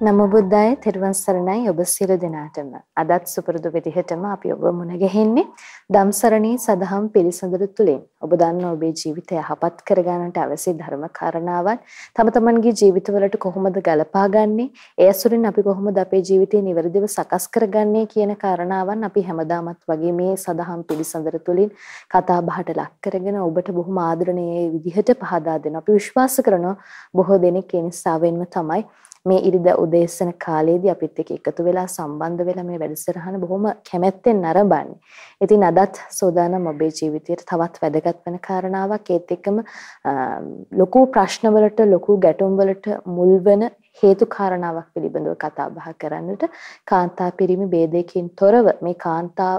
නම බුද්දාය තෙරුවන් සරණයි ඔබ සියලු දෙනාටම. අදත් සුපුරුදු විදිහටම අපි ඔබ මුණ ගැහෙන්නේ ධම්සරණී සදහම් පිළිසඳර තුලින්. ඔබ දන්න ඔබේ ජීවිතය යහපත් කරගන්නට අවශ්‍ය ධර්ම කාරණාවන් තම තමන්ගේ ජීවිතවලට කොහොමද ගලපාගන්නේ? ඒ ඇසුරින් අපි කොහොමද අපේ ජීවිතය නිවැරදිව සකස් කරගන්නේ කියන කාරණාවන් අපි හැමදාමත් වගේ මේ සදහම් පිළිසඳර තුලින් කතා බහට ලක් කරගෙන ඔබට බොහොම ආදරණීය විදිහට පහදා දෙනවා. අපි විශ්වාස කරනවා බොහෝ දෙනෙක් ඒ නිසාවෙන්ම තමයි මේ ඉරිදා උදේසන කාලයේදී අපිත් එක්ක එකතු වෙලා සම්බන්ධ වෙලා මේ වැඩසටහන බොහොම කැමැත්තෙන් නරඹන්නේ. ඉතින් අදත් සෝදානම් ඔබේ ජීවිතයට තවත් වැදගත් වෙන කාරණාවක් ඒත් එක්කම ලොකු ප්‍රශ්නවලට ලොකු ගැටුම්වලට මුල් වෙන හේතු කාරණාවක් පිළිබඳව කතා බහ කරන්නට කාන්තා පිරිමි ભેදයකින් තොරව මේ කාන්තා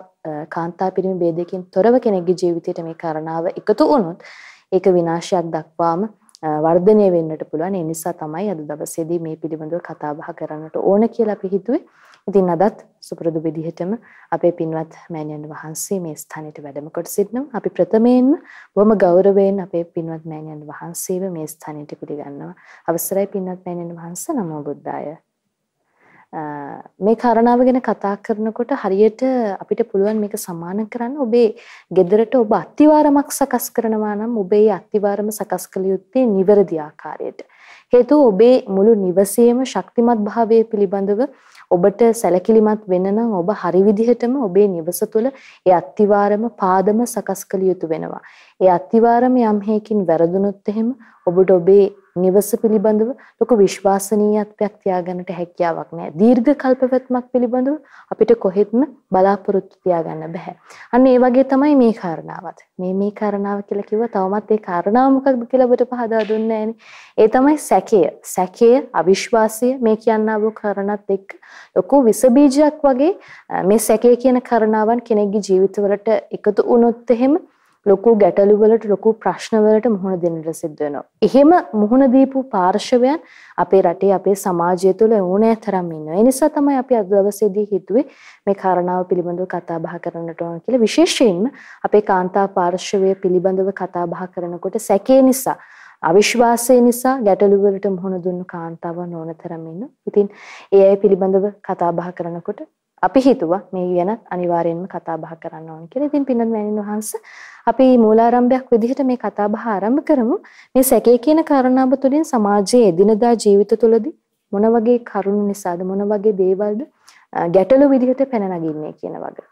කාන්තා පිරිමි ભેදයකින් තොරව කෙනෙක්ගේ ජීවිතයට මේ කාරණාව එකතු වුණොත් ඒක විනාශයක් දක්වාම වර්ධනය වෙන්නට පුළුවන්. ඒ නිසා තමයි අද දවසේදී මේ පිළිබඳව කතා බහ කරන්නට ඕන කියලා අපි හිතුවේ. ඉතින් අදත් සුපුරුදු විදිහටම අපේ පින්වත් මෑණියන් වහන්සේ මේ ස්ථානෙට වැඩම කොට සිටිනවා. අපි ප්‍රථමයෙන්ම බොහොම ගෞරවයෙන් අපේ පින්වත් මෑණියන් වහන්සේව මේ ස්ථානෙට පිළිගන්නවා. අවසරයි පින්වත් මෑණියන් වහන්සේ නමෝ බුද්දාය. මේ කාරණාව ගැන කතා කරනකොට හරියට අපිට පුළුවන් මේක සමාන කරන්න ඔබේ ගෙදරට ඔබ අත්තිවාරමක් සකස් කරනවා නම් ඔබේ අත්තිවාරම සකස් කළ යුත්තේ නිවැරදි ආකාරයට. හේතුව ඔබේ මුළු නිවසේම ශක්තිමත් භාවය පිළිබඳව ඔබට සැලකිලිමත් වෙන්න නම් ඔබ හරි විදිහටම ඔබේ නිවස තුළ ඒ අත්තිවාරම පාදම සකස් කළ යුතු වෙනවා. ඒ අත්තිවාරම යම් හේකින් වැරදුනොත් එහෙම ඔබට ඔබේ නිවස පිළිබඳව ලොකු විශ්වාසනීයත්වයක් තියාගන්නට හැකියාවක් නැහැ. දීර්ඝ කල්පවත්මක් පිළිබඳව අපිට කොහෙත්ම බලාපොරොත්තු තියාගන්න බෑ. අන්න ඒ වගේ තමයි මේ කාරණාවත්. මේ මේ කාරණාව කියලා කිව්වා තවමත් ඒ කාරණාව මොකක්ද කියලා ඔබට පහදා දුන්නේ ඒ තමයි සැකය. සැකය, අවිශ්වාසය මේ කියන්නා වූ කාරණාත් එක්ක ලොකු විස බීජයක් වගේ මේ සැකය කියන කාරණාවන් කෙනෙක්ගේ ජීවිතවලට එකතු වුණොත් එහෙම ලොකු ගැටලු වලට ලොකු ප්‍රශ්න වලට මුහුණ දෙන්නට සිද්ධ වෙනවා. එහෙම මුහුණ දීපු පාර්ශවයන් අපේ රටේ අපේ සමාජය තුළ ඕනෑ තරම් ඉන්නවා. ඒ නිසා තමයි අපි අද දවසේදී හිතුවේ මේ කාරණාව පිළිබඳව කතා බහ කරන්නට ඕන කියලා. විශේෂයෙන්ම අපේ කාන්තා පාර්ශවය පිළිබඳව කතා බහ කරනකොට සැකේ නිසා අවිශ්වාසය නිසා ගැටලු වලට මුහුණ දුන්නු කාන්තාවන් ඕන තරම් ඉන්නවා. ඉතින් ඒ අය පිළිබඳව කතා බහ කරනකොට අපි හිතුවා මේ ගැන අනිවාර්යෙන්ම කතා බහ කරන්න ඕන කියලා. ඉතින් පින්නත් මෑණින් වහන්සේ අපි මූලාරම්භයක් විදිහට මේ කතා බහ ආරම්භ කරමු. මේ සැකේ කියන කාරණාව තුළින් සමාජයේ එදිනදා ජීවිත තුළදී මොන වගේ කරුණු නිසාද මොන වගේ දේවල්ද ගැටලු විදිහට පැන නගින්නේ කියන වගේ.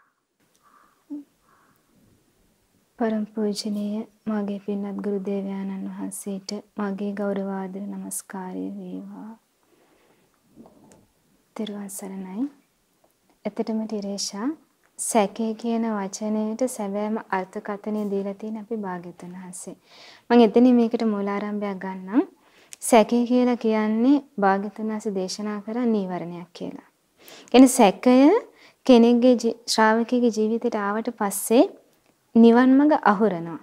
පරම පූජනීය මාගේ පින්වත් ගුරු දේවයාණන් වහන්සේට මාගේ ගෞරව ආදර නමස්කාරය වේවා. ත්‍රිවන් සරණයි. එතටම ටිරේෂා සැකේ කියන වචනයට සැබෑම අර්ථකථනය දීලා තියෙන අපි භාග්‍යතුන් වහන්සේ. මම එතනින් මේකට මූලාරම්භයක් ගන්නම්. සැකේ කියලා කියන්නේ භාග්‍යතුන් වහන්සේ දේශනා කරා නීවරණයක් කියලා. කියන්නේ සැකය කෙනෙක්ගේ ශ්‍රාවකෙගේ ජීවිතයට ආවට පස්සේ නිවන් මඟ අහුරනවා.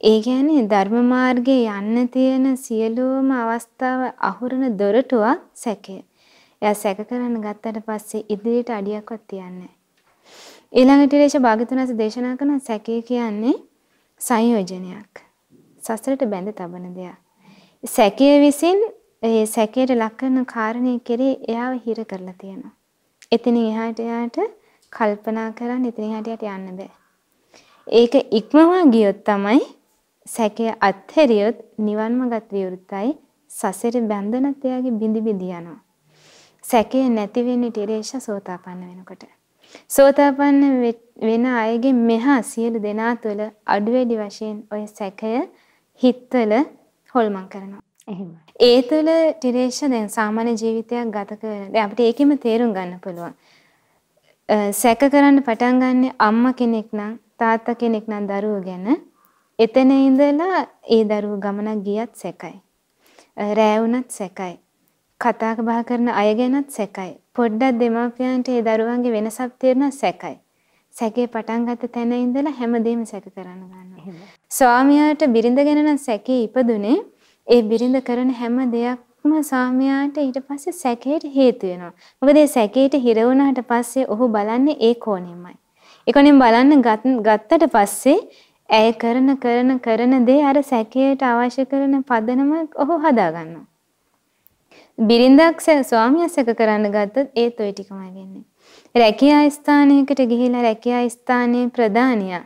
ඒ කියන්නේ ධර්ම මාර්ගයේ යන්න තියෙන සියලුම අවස්ථාව අහුරන දොරටුවක් සැකය. එයා සැක කරන්න ගත්තට පස්සේ ඉදිරියට අඩියක්වත් තියන්නේ ඊළඟට ඊළේශ භාග්‍යතුන්ස දේශනා කරන සැකේ කියන්නේ සංයෝජනයක්. සසරට බැඳ තබන දෙයක්. සැකය විසින් ඒ සැකයට ලක් කරන කාරණේ කෙරේ එයාව හිර කරලා තියෙනවා. එතනින් එහාට එයාට කල්පනා කරන් එතනින් එහාට යන්න බෑ. ඒක ඉක්මවා ගියොත් තමයි සැකය අත්හැරියොත් නිවන්ම ගත විවෘතයි සසර බැඳනත් එයාගේ බිඳි බිඳි යනවා. සැකේ නැති වෙන්නේ ටිරේෂ සෝතාපන්න වෙනකොට. සෝතාපන්න වෙන අයගේ මෙහා සියලු දෙනා තුළ අඩු වැඩි වශයෙන් ඔය සැකය හිතවල හොල්මන් කරනවා. එහෙම. ඒ තුළ ටිරේෂ දැන් සාමාන්‍ය ජීවිතයක් ගත කරන. දැන් අපිට ඒකෙම තේරුම් ගන්න පුළුවන්. සැක කරන්න පටන් ගන්න අම්මා කෙනෙක් නම් තාත්තා කෙනෙක් නම් දරුවෝ ගැන එතන ඉඳලා ඒ දරුවෝ ගමනක් ගියත් සැකයි. රෑ වුණත් සැකයි. කතා බහ කරන අය ගැනත් සැකයි. පොඩ්ඩක් දෙමාපියන්ට ඒ දරුවන්ගේ වෙනසක් තේරුණා සැකයි. සැකේ පටන් ගත්ත තැන ඉඳලා හැමදේම සැක කරන්න ගන්නවා. ස්වාමියාට බිරිඳ ගැන නම් සැකේ ඉපදුනේ ඒ බිරිඳ කරන හැම දෙයක්ම ස්වාමියාට ඊට පස්සේ සැකේට හේතු වෙනවා. මොකද ඒ සැකේට හිර වුණාට පස්සේ ඔහු බලන්නේ ඒ කෝණෙමයි. ඒ කොනෙන් බලන්න ගත්තට පස්සේ ඇය කරන කරන කරන දේ අර සැකයට අවශ්‍ය කරන පදනම ඔහු හදා ගන්නවා. බිරිඳක් ස්වාමියා සැක කරන්න ගත්තොත් ඒත් ওই ටිකමයි වෙන්නේ. රැකියා ස්ථානයකට ගිහිලා රැකියා ස්ථානයේ ප්‍රධානියා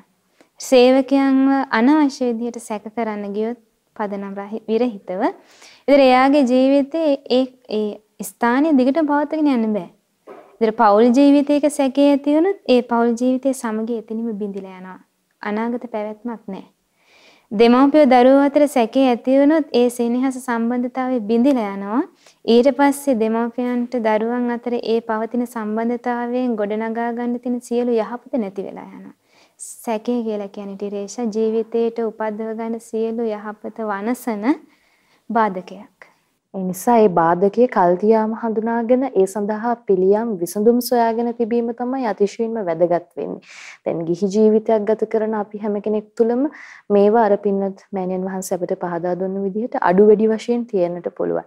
සේවකයන්ව අනවශ්‍ය විදිහට සැක කරන්න ගියොත් පදනම් විරහිතව ඉතින් එයාගේ ජීවිතේ ඒ ඒ ස්ථානයේ දිගට පවත්වාගෙන යන්න බෑ. ඉතින් පෞල් ජීවිතයක සැකේ ඇති වුණොත් ඒ පෞල් ජීවිතයේ සමගිය එතනින්ම බිඳිලා යනවා. අනාගත පැවැත්මක් නැහැ. දෙමව්පියෝ දරුවෝ අතර සැකේ ඇති වුණොත් ඒ සෙනෙහස සම්බන්ධතාවය බිඳිලා යනවා. ඊට පස්සේ දෙමව්පියන්ට දරුවන් අතර ඒ පවතින සම්බන්ධතාවයෙන් ගොඩනගා ගන්න තියෙන සියලු යහපත නැති වෙලා යනවා. සැකේ කියලා කියන්නේ ටිරේෂා ජීවිතේට උපද්දව ගන්න සියලු යහපත වනසන බාධකයක්. ඒ නිසා ඒ බාධකයේ කල්තියාම හඳුනාගෙන ඒ සඳහා පිළියම් විසඳුම් සොයාගෙන තිබීම තමයි අතිශයින්ම වැදගත් වෙන්නේ. දැන් ගිහි ජීවිතයක් ගත කරන අපි හැම කෙනෙක් තුළම මේවා අර පින්නත් මෑණියන් වහන්සේ අපිට පහදා දුන්න විදිහට අඩු වැඩි වශයෙන් තියෙන්නට පුළුවන්.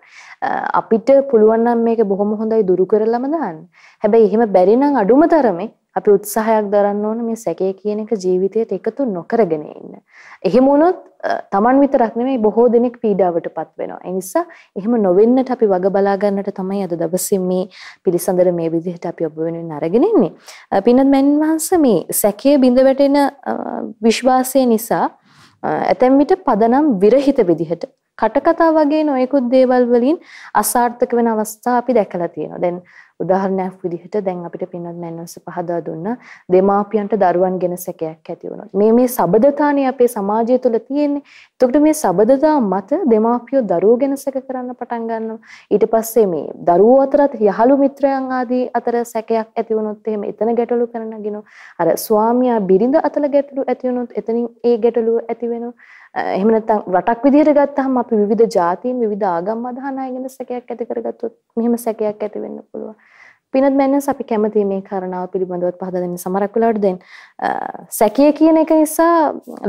අපිට පුළුවන් නම් මේක බොහොම හොඳයි දුරු කරලම දාන්න. හැබැයි එහෙම බැරි නම් අඩුම තරමේ අපි උත්සාහයක් දරන්න ඕන මේ සැකේ කියන එක ජීවිතයට එකතු නොකරගෙන ඉන්න. එහෙම වුණොත් Taman විතරක් නෙමෙයි බොහෝ දෙනෙක් පීඩාවටපත් වෙනවා. ඒ නිසා එහෙම නොවෙන්නට අපි වග බලා ගන්නට තමයි අද දවසේ මේ පිළිසඳර මේ විදිහට අපි ඔබ වෙනුවෙන් අරගෙන ඉන්නේ. පින්නත් මෑණින් වහන්සේ මේ සැකයේ බිඳ වැටෙන විශ්වාසය නිසා ඇතැම් විට පදනම් විරහිත විදිහට කටකතා වගේ නොයෙකුත් දේවල් වලින් අසාර්ථක වෙන අවස්ථා අපි දැකලා තියෙනවා. දැන් උදාහරණයක් විදිහට දැන් අපිට පින්නත් මෑන්වන්ස පහදා දුන්න දෙමාපියන්ට දරුවන් ගැන සැකයක් ඇති වුණොත් මේ මේ සබදතානේ අපේ සමාජය තුළ තියෙන්නේ. එතකොට මේ සබදතා මත දෙමාපියෝ දරුවෝ ගැන සැක කරන්න පටන් ගන්නවා. ඊට පස්සේ මේ දරුවෝ අතරත් යහළු මිත්‍රයන් ආදී අතර සැකයක් ඇති වුණොත් එහෙම එතන ගැටලු කරනගිනු. අර ස්වාමියා බිරිඳ අතර ගැටලු ඇති වුණොත් එතනින් ඒ ගැටලුව ඇති වෙනවා. එහෙම නැත්නම් රටක් විදිහට ගත්තාම අපි විවිධ ජාතීන් විවිධ ආගම් අදහන අය ගැන සැකයක් ඇති කරගත්තොත් මෙහෙම සැකයක් ඇති වෙන්න පුළුවන්. පිනත් මැන්නස් අපි කැමති මේ කාරණාව පිළිබඳව පහදා දෙන්න සමහරක් වෙලාවට දැන් සැකය කියන එක නිසා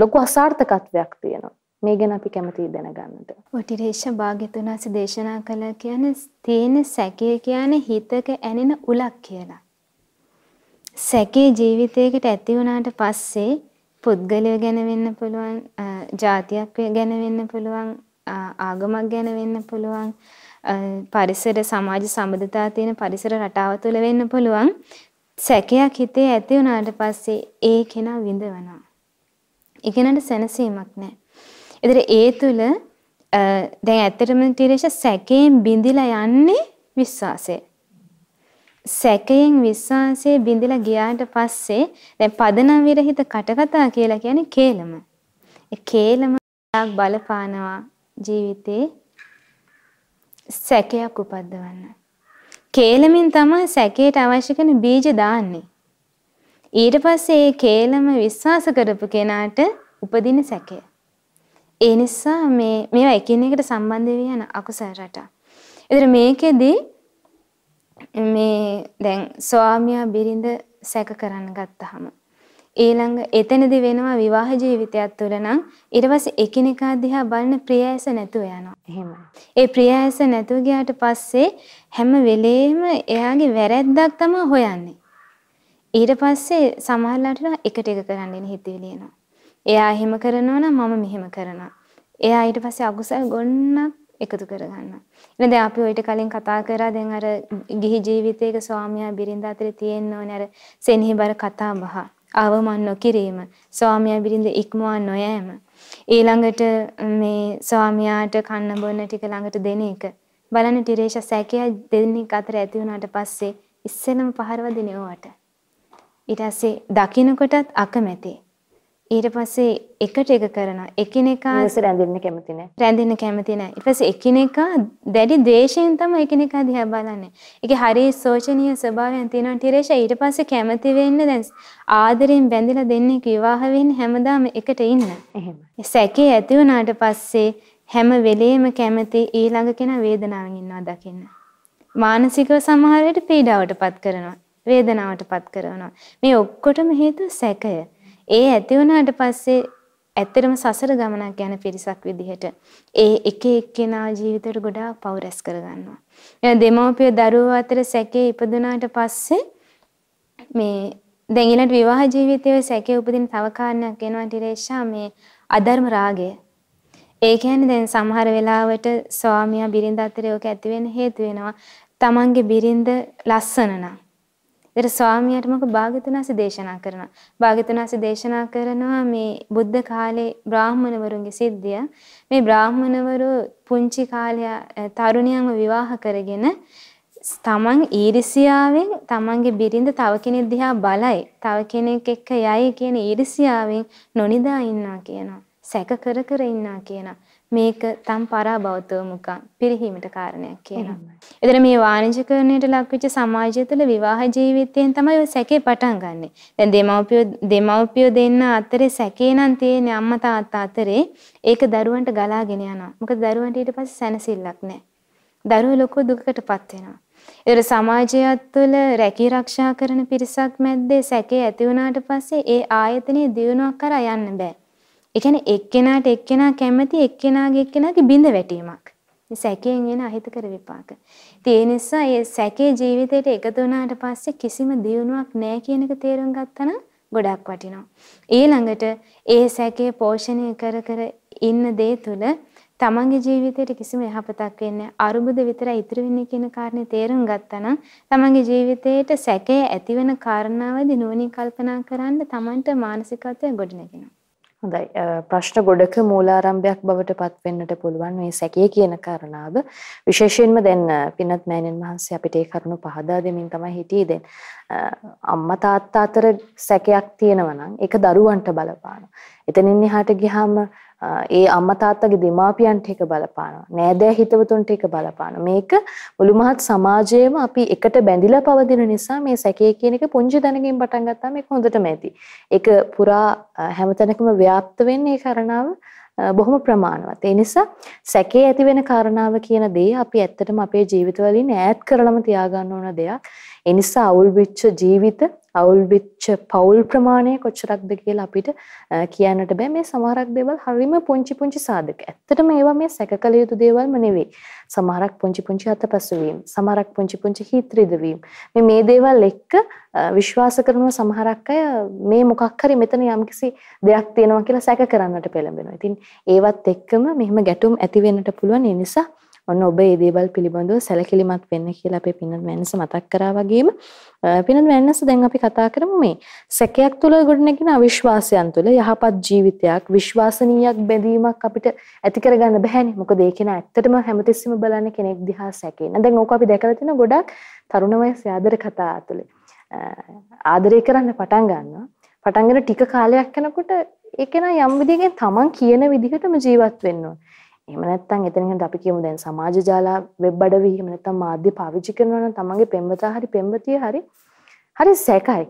ලොකු අසාර්ථකත්වයක් තියෙනවා. මේ ගැන අපි කැමති දැනගන්නට. ඔටිරේෂ භාග්‍යතුනාස දේශනා කළ කියන්නේ තියෙන සැකය කියන්නේ හිතක ඇනෙන උලක් කියලා. සැකේ ජීවිතයකට ඇති වුණාට පස්සේ පුද්ගලය ගැන වෙන්න පුළුවන්, ජාතියක් ගැන වෙන්න පුළුවන්, ආගමක් ගැන වෙන්න පුළුවන්, පරිසර සමාජ සම්බන්ධතා තියෙන පරිසර රටාව තුළ වෙන්න පුළුවන් සැකයක් හිතේ ඇති වුණාට පස්සේ ඒ කෙනා විඳවනවා. ඒ කෙනාට සැනසීමක් නැහැ. ඒතර ඒ තුළ දැන් ඇත්තටම ටිරේෂ සැකයෙන් බිඳිලා යන්නේ විශ්වාසය. සැකයෙන් විශ්වාසය බිඳිලා ගියාට පස්සේ දැන් පදනම් විරහිත කටකතා කියලා කියන්නේ කේලම. ඒ කේලම බලපානවා ජීවිතේ සැකයක් උපද්දවන්න. කේලමින් තමයි සැකයට අවශ්‍ය කරන බීජ දාන්නේ. ඊට පස්සේ ඒ කේලම විශ්වාස කරපු කෙනාට උපදින සැකය. ඒ නිසා මේ මේවා එකිනෙකට සම්බන්ධ වෙ යන අකුසල රට. ඒතර මේකෙදි මේ දැන් ස්වාමියා බිරිඳ සැක කරන්න ගත්තාම ඊළඟ එතනදි වෙනවා විවාහ ජීවිතයක් තුළ නම් ඊට පස්සේ එකිනෙකා දිහා බලන ප්‍රියයස නැතුව යනවා. එහෙමයි. ඒ ප්‍රියයස නැතුව ගියාට පස්සේ හැම වෙලේම එයාගේ වැරැද්දක් තමයි හොයන්නේ. ඊට පස්සේ සමහරලාට එකට එක කරන්න ඉන හිතවිලි එනවා. එයා එහෙම කරනවා නම් මම මෙහෙම කරනවා. එයා ඊට පස්සේ අකුසල් ගොන්නක් එකතු කරගන්නවා. එහෙනම් දැන් අපි ඔයිට කලින් කතා කරා දැන් අර ගිහි ජීවිතයක ස්වාමියා බිරිඳ අතර තියෙන්න ඕනේ අර සෙනෙහබර කතා බහ. අවමන් නොකිරීම, ස්වාමියා බිරිඳ ඉක්මවා නොයෑම, ඊළඟට මේ ස්වාමියාට කන්න බොන්න ටික ළඟට දෙන එක. බලන්න ටිරේෂ සැකය දෙන්නෙක් අතර ඇති වුණාට පස්සේ ඉස්සෙල්ලම පහරව දෙන්නේ ඕවට. ඊට පස්සේ දකින්නකොටත් අකමැති. ඊට පස්සේ එකට එක කරනවා. එකිනෙකා රැඳෙන්න කැමති නැහැ. රැඳෙන්න කැමති නැහැ. ඊට පස්සේ එකිනෙකා දැඩි ද්වේෂයෙන් තමයි එකිනෙකා දිහා බලන්නේ. ඒකේ හරි සෝචනීය ස්වභාවයන් තියෙනවා ටිරේෂා ඊට පස්සේ කැමති වෙන්නේ දැන් ආදරෙන් බැඳිලා දෙන්නේ විවාහ වෙන්නේ හැමදාම එකට ඉන්න. එහෙම. සැකේ ඇති වුණාට පස්සේ හැම වෙලේම කැමති ඊළඟ කෙනා වේදනාවෙන් ඉන්නවා දකින්න. මානසිකව සමහර විට පීඩාවටපත් කරනවා. වේදනාවටපත් කරනවා. මේ ඔක්කොටම හේතුව සැකය. ඒ ඇති වුණාට පස්සේ ඇත්තටම සසර ගමනක් යන පිරිසක් විදිහට ඒ එක එක්කෙනා ජීවිතේට ගොඩාක් පව් රැස් කරගන්නවා. එහෙනම් දෙමව්පිය දරුවෝ අතර සැකේ ඉපදුනාට පස්සේ මේ දැන් ඊළඟ විවාහ ජීවිතයේ සැකේ උපදින තව කාරණයක් එනවා ටිරේෂා මේ අධර්ම රාගය. ඒ කියන්නේ දැන් සමහර වෙලාවට ස්වාමියා බිරිඳ අතරේ ඔක ඇති වෙන්න හේතු වෙනවා. තමන්ගේ බිරිඳ ලස්සන නම්. ඒතර ස්වාමියාට මොකද භාග්‍යතුනාසි දේශනා කරනවා. භාග්‍යතුනාසි දේශනා කරනවා මේ බුද්ධ කාලේ බ්‍රාහ්මණවරුන්ගේ සිද්ධිය. මේ බ්‍රාහ්මණවරු පුංචි කාලේ තරුණියන්ව විවාහ කරගෙන තමන් ඊර්ෂියාවෙන් තමන්ගේ බිරිඳ තව කෙනෙක් දිහා බලයි තව කෙනෙක් එක්ක යයි කියන ඊර්ෂියාවෙන් නොනිදා ඉන්නවා කියනවා සැක කර කර ඉන්නවා කියනවා මේක තම් පරාභවතව මුකන් පිරිහීමට කාරණයක් කියනවා. එතන මේ වාණිජකරණයට ලක්වෙච්ච සමාජය තුළ විවාහ ජීවිතයෙන් තමයි ඔය සැකේ පටන් ගන්නෙ. දැන් දෙමව්පියෝ දෙමව්පියෝ දෙන්න අතරේ සැකේ නම් තියෙන්නේ අම්මා තාත්තා අතරේ ඒක දරුවන්ට ගලාගෙන යනවා. මොකද දරුවන්ට ඊට පස්සේ සැනසෙල්ලක් නැහැ. දරුවෝ ලොකු දුකකටපත් වෙනවා. ඒතර සමාජයත් තුළ රැකී ආරක්ෂා කරන පිරිසක් මැද්දේ සැකේ ඇති වුණාට පස්සේ ඒ ආයතනයේ දියුණුවක් කරා යන්න බෑ. ඒ කියන්නේ එක්කෙනාට එක්කෙනා කැමති එක්කෙනාගේ එක්කෙනාගේ බිඳ වැටීමක්. මේ සැකයෙන් එන අහිතකර විපාක. ඒ නිසා මේ සැකේ ජීවිතේට එකතු වුණාට පස්සේ කිසිම දියුණුවක් නැහැ කියන එක තේරුම් ගත්තා ගොඩක් වටිනවා. ඊළඟට ඒ සැකේ පෝෂණය කර කර ඉන්න දේ තුළ තමන්ගේ ජීවිතයට කිසිම යහපතක් වෙන්නේ අරුබුද විතරයි ඉතුරු වෙන්නේ කියන කාරණේ තේරුම් ගත්තා නම් තමන්ගේ ජීවිතයට සැකය ඇති වෙන කාරණාවදී නුවණින් කල්පනා කරන්න තමන්ට මානසිකත්වය ගොඩනගෙනවා. හොඳයි. ප්‍රශ්න ගොඩක මූලාරම්භයක් බවට පත් වෙන්නට පුළුවන් මේ සැකය කියන කාරණාව. විශේෂයෙන්ම දැන් පින්වත් මෑණියන් වහන්සේ අපිට ඒ කරුණු පහදා දෙමින් තමයි හිටියේ දැන්. අම්මා තාත්තා අතර සැකයක් තියෙනවා නම් ඒක දරුවන්ට බලපානවා. එතනින් එහාට ගියාම ඒ අම්මා තාත්තගේ දෙමාපියන්ට ඒක බලපානවා. නෑදෑ හිතවතුන්ට ඒක බලපානවා. මේක මුළු මහත් සමාජයේම අපි එකට බැඳිලා පවතින නිසා මේ සැකේ කියන එක පුංචි දැනකින් පටන් ගත්තාම ඒක හොඳටම ඇති. ඒක පුරා හැමතැනකම ව්‍යාප්ත වෙන්නේ ඒ කරණාව බොහොම ප්‍රමාණවත්. ඒ නිසා සැකේ ඇති වෙන කාරණාව කියන දේ අපි ඇත්තටම අපේ ජීවිතවලින් ඈත් කරලම තියාගන්න ඕන දෙයක්. ඒ නිසා අවුල් වෙච්ච ජීවිත අවුල් වෙච්ච පෞල් ප්‍රමාණය කොච්චරක්ද කියලා අපිට කියන්නට බෑ මේ සමහරක් දේවල් හරිම පුංචි පුංචි සාධක. ඇත්තටම ඒවා මේ සැකකල යුතු දේවල්ම නෙවෙයි. සමහරක් පුංචි පුංචි අතපසු වීම, සමහරක් පුංචි පුංචි හිත රිදවීම. මේ මේ දේවල් එක්ක විශ්වාස කරන සමහරක් අය මේ මොකක් හරි මෙතන යම්කිසි දෙයක් තියෙනවා කියලා සැක කරන්නට පෙළඹෙනවා. ඉතින් ඒවත් එක්කම මෙහෙම ගැටුම් ඇති වෙන්නට පුළුවන්. ඒ නිසා ඔන්න ඔබ මේ දේවල් පිළිබඳව සැලකිලිමත් වෙන්න කියලා අපේ පින්නත් වෙනස මතක් කරා වගේම පින්නත් වෙනස දැන් අපි කතා කරමු මේ සැකයක් තුළ ගොඩනැගෙන අවිශ්වාසයන් තුළ යහපත් ජීවිතයක් විශ්වාසනීයක් බැඳීමක් අපිට ඇති කරගන්න බැහැනේ. මොකද ඒක නා ඇත්තටම හැමතිස්සෙම බලන්නේ කෙනෙක් දිහා සැකේන. දැන් ඕක අපි දැකලා තියෙන ගොඩක් තරුණ වයසේ ආදර කතා තුළ. ආදරය කරන්න පටන් ගන්නවා. පටන්ගෙන ටික කාලයක් යනකොට ඒක නා යම් විදිහකින් තමන් කියන විදිහටම ජීවත් වෙන්න ඕනේ. එහෙම නැත්නම් එතනින් අපි කියමු දැන් සමාජ ජාල වෙබ් අඩවි එහෙම නැත්නම් මාධ්‍ය පාවිච්චි කරනවා නම් තමන්ගේ පෙම්වතා හරි පෙම්වතිය හරි හරි සැකයි.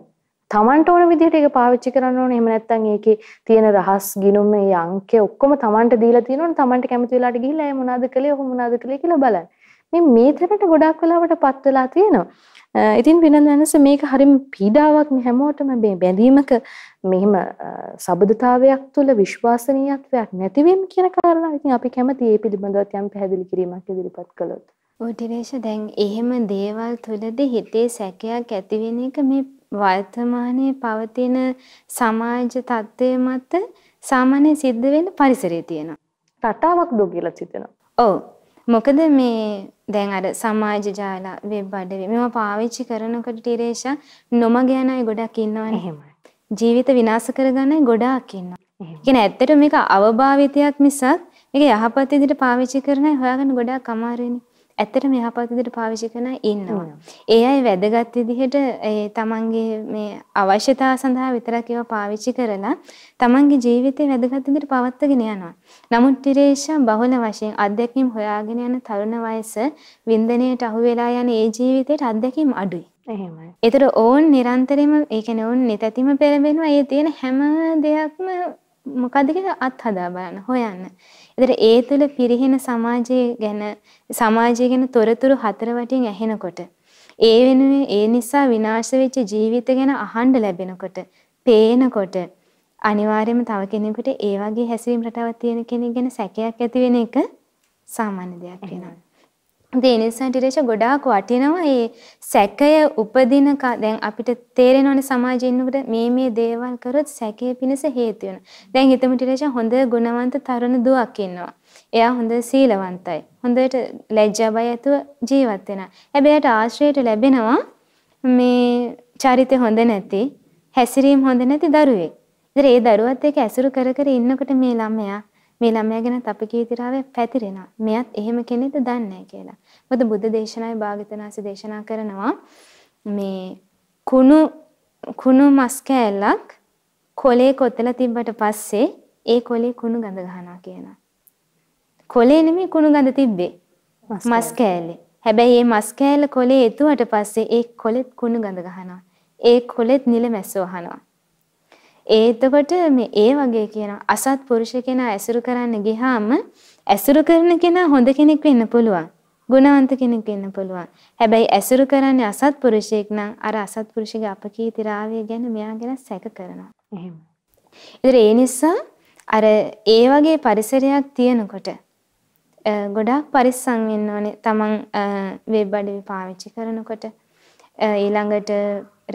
තමන්ට ඕන විදිහට ඒක පාවිච්චි කරන්න ඕනේ. එහෙම නැත්නම් ඒකේ තියෙන රහස් ගිනුම් මේ අංකය ඔක්කොම තමන්ට දීලා තියෙනවනේ තමන්ට කැමති වෙලාවට ගිහිල්ලා ඒ මොනවද කළේ ඔහු මොනවද කළේ කියලා බලන්න. මේ මේ තරට ගොඩක් වෙලාවට පත් වෙලා තියෙනවා. ඉතින් වෙනද වෙනස මේක හරිම පීඩාවක් නේ හැමෝටම මේ බැඳීමක මෙහිම සබදතාවයක් තුළ විශ්වාසනීයත්වයක් නැතිවීම කියන කාරණාව. ඉතින් අපි කැමති ඒ පිළිබඳව යම් පැහැදිලි කිරීමක් ඉදිරිපත් කළොත්. ඔව් ටිරේෂ දැන් එහෙම දේවල් තුළදී හිතේ සැකයක් ඇති වෙන එක මේ වර්තමානයේ පවතින සමාජ තත්ත්වය මත සාමාන්‍ය සිද්ධ වෙන පරිසරයේ තියෙනවා. රටාවක් දෝ කියලා හිතෙනවා. ඔව්. මොකද මේ දැන් අර සමාජ ජාල වෙබ් අඩවි මේවා පාවිච්චි කරනකොට ටිරේෂා නොමග යන අය ගොඩක් ඉන්නවනේ. එහෙමයි. ජීවිත විනාශ කරගන්න අය ගොඩාක් ඉන්නවා. කියන්නේ ඇත්තට මේක අවභාවිතයක් මිසක් මේක යහපත් විදිහට පාවිච්චි කරන අය හොයාගන්න ගොඩාක් අමාරුයිනේ. ඇත්තටම යහපත් විදිහට පාවිච්චි කරන ඉන්නවා. ඒ අය වැදගත් විදිහට ඒ තමන්ගේ මේ අවශ්‍යතාව සඳහා විතරක් ඒවා පාවිච්චි කරලා තමන්ගේ ජීවිතේ වැදගත් විදිහට පවත්වාගෙන යනවා. නමුත් ටිරේෂා බහුල වශයෙන් අත්දැකීම් හොයාගෙන යන තරුණ වයස වින්දනයට අහු වෙලා යන ඒ ජීවිතේට අත්දැකීම් අඩුයි. එහෙමයි. ඒතර ඕන් නිරන්තරයෙන්ම ඒ කියන්නේ ඕන් නිතැතිම පෙළඹෙනවා ඒ තියෙන හැම දෙයක්ම මොකද කියලා අත්හදා බලන්න හොයන්න. ඒතර ඒ තුළ පිරිහෙන සමාජය ගැන සමාජය ගැන තොරතුරු හතර වටින් ඇහෙනකොට ඒ වෙනුවෙන් ඒ නිසා විනාශ වෙච්ච ජීවිත ගැන අහන්න ලැබෙනකොට පේනකොට අනිවාර්යයෙන්ම තව කෙනෙකුට ඒ වගේ හැසිරීම රටාවක් තියෙන කෙනෙක් ගැන සැකයක් ඇති වෙන එක සාමාන්‍ය දෙයක් වෙනවා. ඒ නිසා ටිරේෂ ගොඩාක් වටිනවා මේ සැකය උපදින දැන් අපිට තේරෙනවනේ සමාජයේ ඉන්නකොට මේ මේ දේවල් කරොත් සැකයේ පිණිස හේතු වෙනවා. දැන් හිතමු ටිරේෂ හොඳ ගුණවන්ත තරුණ දුවක් ඉන්නවා. එයා හොඳ සීලවන්තයි. හොඳට ලැජ්ජා බය ඇතුව ජීවත් වෙනවා. හැබැයි එයාට ආශ්‍රයයට ලැබෙනවා මේ චරිතය හොඳ නැති, හැසිරීම හොඳ නැති දරුවෙක්. ඉතින් ඒ දරුවත් එක්ක ඇසුරු කර කර ඉන්නකොට මේ ළමයා මේ ළමයා ගැන තපකීතිරාවේ පැතිරෙනවා. මෙයත් එහෙම කෙනෙක්ද දන්නේ කියලා. මොකද බුද්ධ දේශනාවේ භාග්‍යවතුන් දේශනා කරනවා මේ කුණු කුණු මස් කෑල්ලක් කොලේ කොතලා තිබ්බට පස්සේ ඒ කොලේ කුණු ගඳ ගන්නවා කියනවා. කොලේ නෙමෙයි කුණු ගඳ තිබ්බේ. මස් කෑල්ලේ. හැබැයි මේ මස් කෑල්ල කොලේ එතුවට පස්සේ ඒ කොලෙත් කුණු ගඳ ගන්නවා. ඒ කොලෙත් නිල මැස්සෝ අහනවා. ඒ එතකොට මේ ඒ වගේ කියන අසත් පුරුෂ කෙනා ඇසුරු කරන්න ගියාම ඇසුරු කරන කෙනා හොඳ කෙනෙක් වෙන්න පුළුවන්. ගුණවන්ත කෙනෙක් වෙන්න පුළුවන්. හැබැයි ඇසුරු කරන්නේ අසත්පුරුෂයෙක් නම් අර අසත්පුරුෂගේ අපකීර්තිරාවය ගැන මෙයා ගැන සැක කරනවා. එහෙම. ඒ නිසා අර ඒ වගේ පරිසරයක් තියෙනකොට ගොඩාක් පරිස්සම් වෙන්න ඕනේ. තමන් වෙබ් අඩවි පාවිච්චි කරනකොට ඊළඟට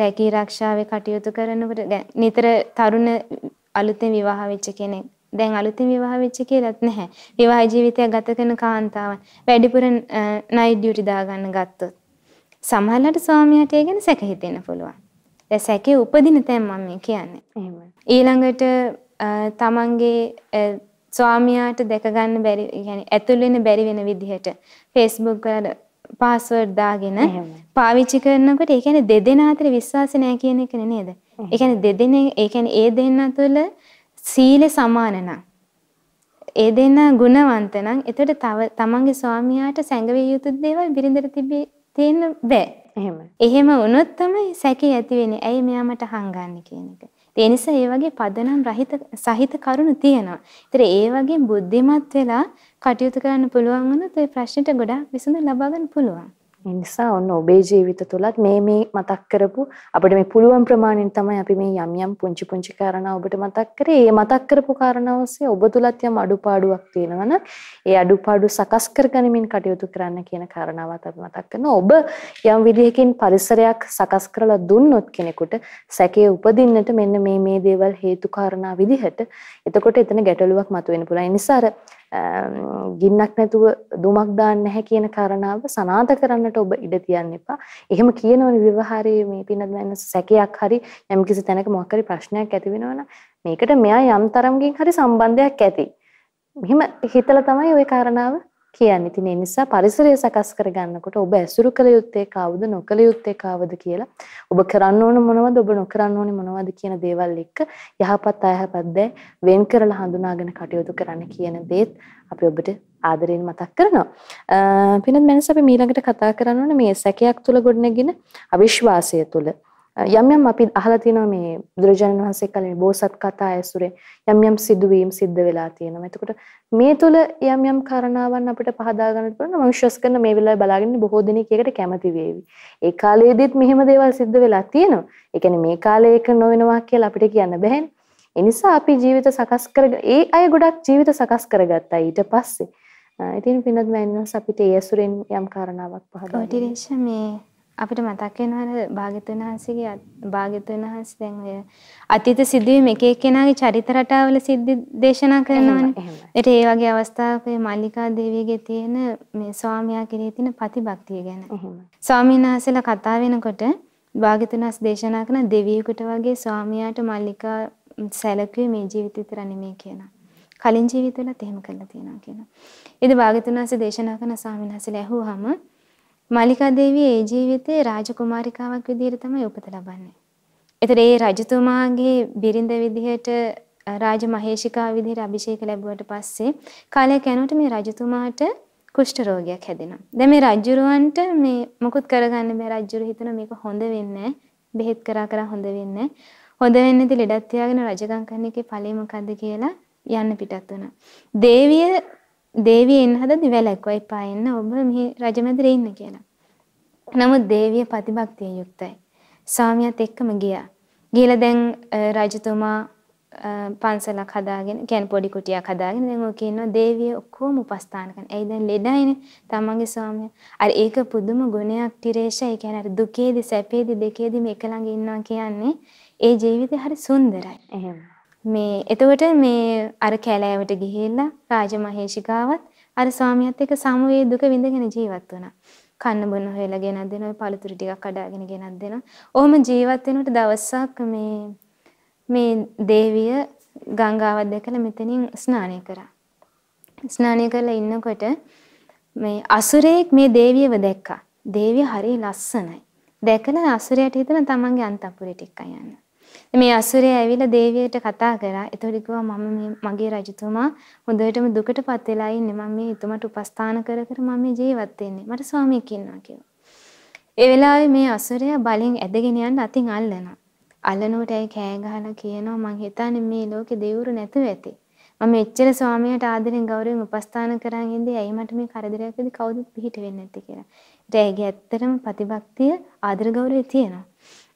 රැකී ආරක්ෂාවේ කටයුතු කරනකොට නිතර තරුණ අලුතෙන් විවාහ වෙච්ච කෙනෙක් දැන් අලුතින් විවාහ වෙච්ච කියලාත් නැහැ. විවාහ ජීවිතයක් ගත කරන කාන්තාවන් වැඩිපුර නයිට් ඩියුටි දාගන්න ගත්තොත් සමහරවිට ස්වාමියාට ඒ ගැන සැක හිතෙන්න පුළුවන්. දැන් සැකේ උපදින තැන් මම මේ කියන්නේ. එහෙම. ඊළඟට තමන්ගේ ස්වාමියාට දැක ගන්න බැරි يعني ඇතුල් වෙන්න බැරි වෙන විදිහට Facebook වල පාස්වර්ඩ් දාගෙන පාවිච්චි කරනකොට ඒ කියන්නේ දෙදෙනා අතර විශ්වාසය නැහැ කියන එක නේද? ඒ කියන්නේ දෙදෙනේ ඒ කියන්නේ ඒ දෙන්නා තුළ සීලේ සමාන නම් ඒ දෙන්න ගුණවන්ත නම් එතකොට තව තමන්ගේ ස්වාමියාට සැඟවිය යුතු දේවල් බිරිඳට තිබී තියෙන්න බෑ. එහෙම. එහෙම වුණොත් තමයි සැකේ ඇති වෙන්නේ. ඇයි මෙයා මට හංගන්නේ කියන එක. ඒ නිසා ඒ වගේ පදනම් රහිත සහිත කරුණු තියෙනවා. ඒතර ඒ වගේ බුද්ධිමත් වෙලා කටයුතු කරන්න පුළුවන් වුණොත් ඒ ප්‍රශ්නෙට ගොඩාක් විසඳුම් ලබා ගන්න පුළුවන්. ඒ නිසා ඔන්න ඔබේ ජීවිත තුලත් මේ මේ මතක් කරපු අපිට මේ පුළුවන් ප්‍රමාණයෙන් තමයි අපි මේ යම් යම් පුංචි පුංචි කාරණා ඔබට මතක් කරේ. ඒ මතක් කරපු කාරණා ඔස්සේ ඔබ තුලත් යම් අඩුපාඩුවක් තියෙනවා නම් ඒ අඩුපාඩු සකස් කරගනිමින් කටයුතු කරන්න කියන කාරණාවත් අපි මතක් කරනවා. ඔබ යම් විදිහකින් පරිසරයක් සකස් කරලා දුන්නොත් කෙනෙකුට සැකේ උපදින්නට මෙන්න මේ මේ දේවල් හේතු කාරණා විදිහට එතකොට එතන ගැටලුවක් මතුවෙන්න පුළුවන්. ඒ නිසා ගින්නක් නැතුව දුමක් දාන්න නැහැ කියන කාරණාව සනාත කරන්නට ඔබ ඉඩ තියන්න එපා. එහෙම කියනවනේ ව්‍යවහාරයේ මේ පින්නත් මම සැකයක් හරි යම්කිසි තැනක මොකක් හරි ප්‍රශ්නයක් ඇති වෙනවනම් මේකට මෙයා යම් තරම්කින් හරි සම්බන්ධයක් ඇති. මෙහෙම හිතලා තමයි ওই කාරණාව කියන්නේ. ඉතින් ඒ නිසා පරිසරය සකස් කරගන්නකොට ඔබ ඇසුරු කළ යුත්තේ කාවුද නොකළ යුත්තේ කාවුද කියලා ඔබ කරන්න ඕන මොනවද ඔබ නොකරන්න ඕනේ මොනවද කියන දේවල් එක්ක යහපත් අයහපත් දේ වෙන් කරලා හඳුනාගෙන කටයුතු කරන්න කියන දේත් අපි ඔබට ආදරයෙන් මතක් කරනවා. පිනත් මනස අපි ඊළඟට කතා කරන්න ඕනේ මේ සැකයක් තුල ගොඩනගෙන අවිශ්වාසය තුල යම් යම් අපි අහලා තියෙනවා මේ බුදුරජාණන් වහන්සේ කලින් බෝසත් කතා ඇසුරේ යම් යම් සිදුවීම් සිද්ධ වෙලා තියෙනවා. එතකොට මේ තුල යම් යම් කාරණාවන් අපිට පහදා ගන්නට පුළුවන්. මම විශ්වාස කරන මේ වෙලාවේ බලාගෙන බොහෝ දෙනෙක් ඒකට කැමති වේවි. ඒ කාලයේදීත් මෙහෙම දේවල් සිද්ධ වෙලා තියෙනවා. ඒ කියන්නේ මේ කාලේ එක නොවෙනවා කියලා අපිට කියන්න බැහැනේ. ඒ නිසා අපි ජීවිත සකස් කර ඒ අය ගොඩක් ජීවිත සකස් කරගත්තා ඊට පස්සේ. ඉතින් පින්නත් මෑන්වස් අපිට ඒ ඇසුරෙන් යම් කාරණාවක් පහදා දෙන්න. මේ අපිට මතක් වෙනවා භාග්‍යතුන් වහන්සේගේ භාග්‍යතුන් වහන්සේ දැන් ඔය අතීත සිදුවීම් එක එක්කෙනාගේ චරිත රටාවල සිද්ධි දේශනා කරනවානේ. ඒත් ඒ වගේ අවස්ථාවක මල්ලිකා දේවියගේ තියෙන මේ ස්වාමියා කෙරෙහි තියෙන ප්‍රතිභක්තිය ගැන. ස්වාමීන් වහන්සේලා කතා වෙනකොට භාග්‍යතුන් වහන්සේ දේශනා කරන දෙවියෙකුට වගේ ස්වාමියාට මල්ලිකා සැලකුවේ මේ ජීවිත විතර නෙමෙයි කියනවා. කලින් ජීවිතවලත් එහෙම කරලා තියෙනවා කියනවා. ඉතින් භාග්‍යතුන් වහන්සේ දේශනා කරන ස්වාමීන් වහන්සේලා ඇහුවාම මාලිකා දේවිය ඒ ජීවිතේ රාජකුමාරිකාවක් විදිහට තමයි උපත ලබන්නේ. ඒතර ඒ රජතුමාගේ බිරිඳ විදිහට රාජ මහේෂිකාව විදිහට අභිෂේක ලැබුවට පස්සේ කාලයක් යනකොට මේ රජතුමාට කුෂ්ඨ රෝගයක් හැදෙනවා. දැන් මේ රජුරවන්ට මේ මොකුත් කරගන්න බෑ රජුර හිතන මේක හොඳ වෙන්නේ බෙහෙත් කරා කරා හොඳ වෙන්නේ හොඳ වෙන්නේ නැති ලෙඩක් තියාගෙන රජගම් කරන එකේ ඵලෙ මොකද්ද කියලා යන්න පිටත් වුණා. දේවිය දේවිය එන්න හදද්දි වැළැක්වුවා එපා එන්න ඔබ මෙහි රජමැදුරේ ඉන්න කියලා. නමුත් දේවිය ප්‍රතිභක්තිය යුක්තයි. ස්වාමියාත් එක්කම ගියා. ගිහලා දැන් රජතුමා පන්සලක් හදාගෙන කියන්නේ පොඩි කුටියක් හදාගෙන දැන් ඔක ඉන්නවා දේවිය ඔක්කොම උපස්ථාන කරන. ඇයි දැන් ලෙඩයිනේ තමන්ගේ ස්වාමියා. අර ඒක පුදුම ගුණයක් තිරේෂා. ඒ කියන්නේ අර දුකේදී සැපේදී දෙකේදී මේක ළඟ ඉන්නවා කියන්නේ ඒ ජීවිතේ හරි සුන්දරයි. එහෙම. මේ එතකොට මේ අර කැලෑවට ගිහිල්ලා රාජමහේෂිකාවත් අර ස්වාමියාත් එක්ක සමුවේ දුක විඳගෙන ජීවත් වුණා. කන්න බොන්න හොයලා ගෙනත් දෙනවා, පළතුරු ටිකක් කඩාගෙන ගෙනත් දෙනවා. ඔහොම ජීවත් වෙනකොට දවසක් මේ මේ දේවිය ගංගාවක් දැකලා මෙතනින් ස්නානය කරා. ස්නානය කරලා ඉන්නකොට මේ අසුරේක් මේ දේවියව දැක්කා. දේවිය හරි ලස්සනයි. දැකලා අසුරයට හිතන තමන්ගේ අන්තපුරයට එක්ක යන්න. මේ අසුරය ඇවිල්ලා දේවියට කතා කරා. එතකොට කිව්වා මම මගේ රජතුමා හොඳටම දුකටපත් වෙලා ඉන්නේ. මම මේ එතුමට උපස්ථාන කර කර මම මේ ජීවත් වෙන්නේ. මට ස්වාමියෙක් ඉන්නවා කිව්වා. ඒ වෙලාවේ මේ අසුරය බලෙන් ඇදගෙන යන්න අතින් අල්ලනවා. අල්ලනකොට ඇයි කෑ ගහලා කියනවා මං හිතන්නේ මේ ලෝකේ දෙවිවරු නැතුව ඇති. මම මෙච්චර ස්වාමියාට ආදරෙන් ගෞරවයෙන් උපස්ථාන කරන් ඉඳි ඇයි මට මේ කරදරයක් වෙදි කවුරුත් පිහිට වෙන්නේ නැත්තේ කියලා. ඒත් ඇයිගේ ඇත්තටම ප්‍රතිභක්තිය ආදර ගෞරවය තියෙනවා.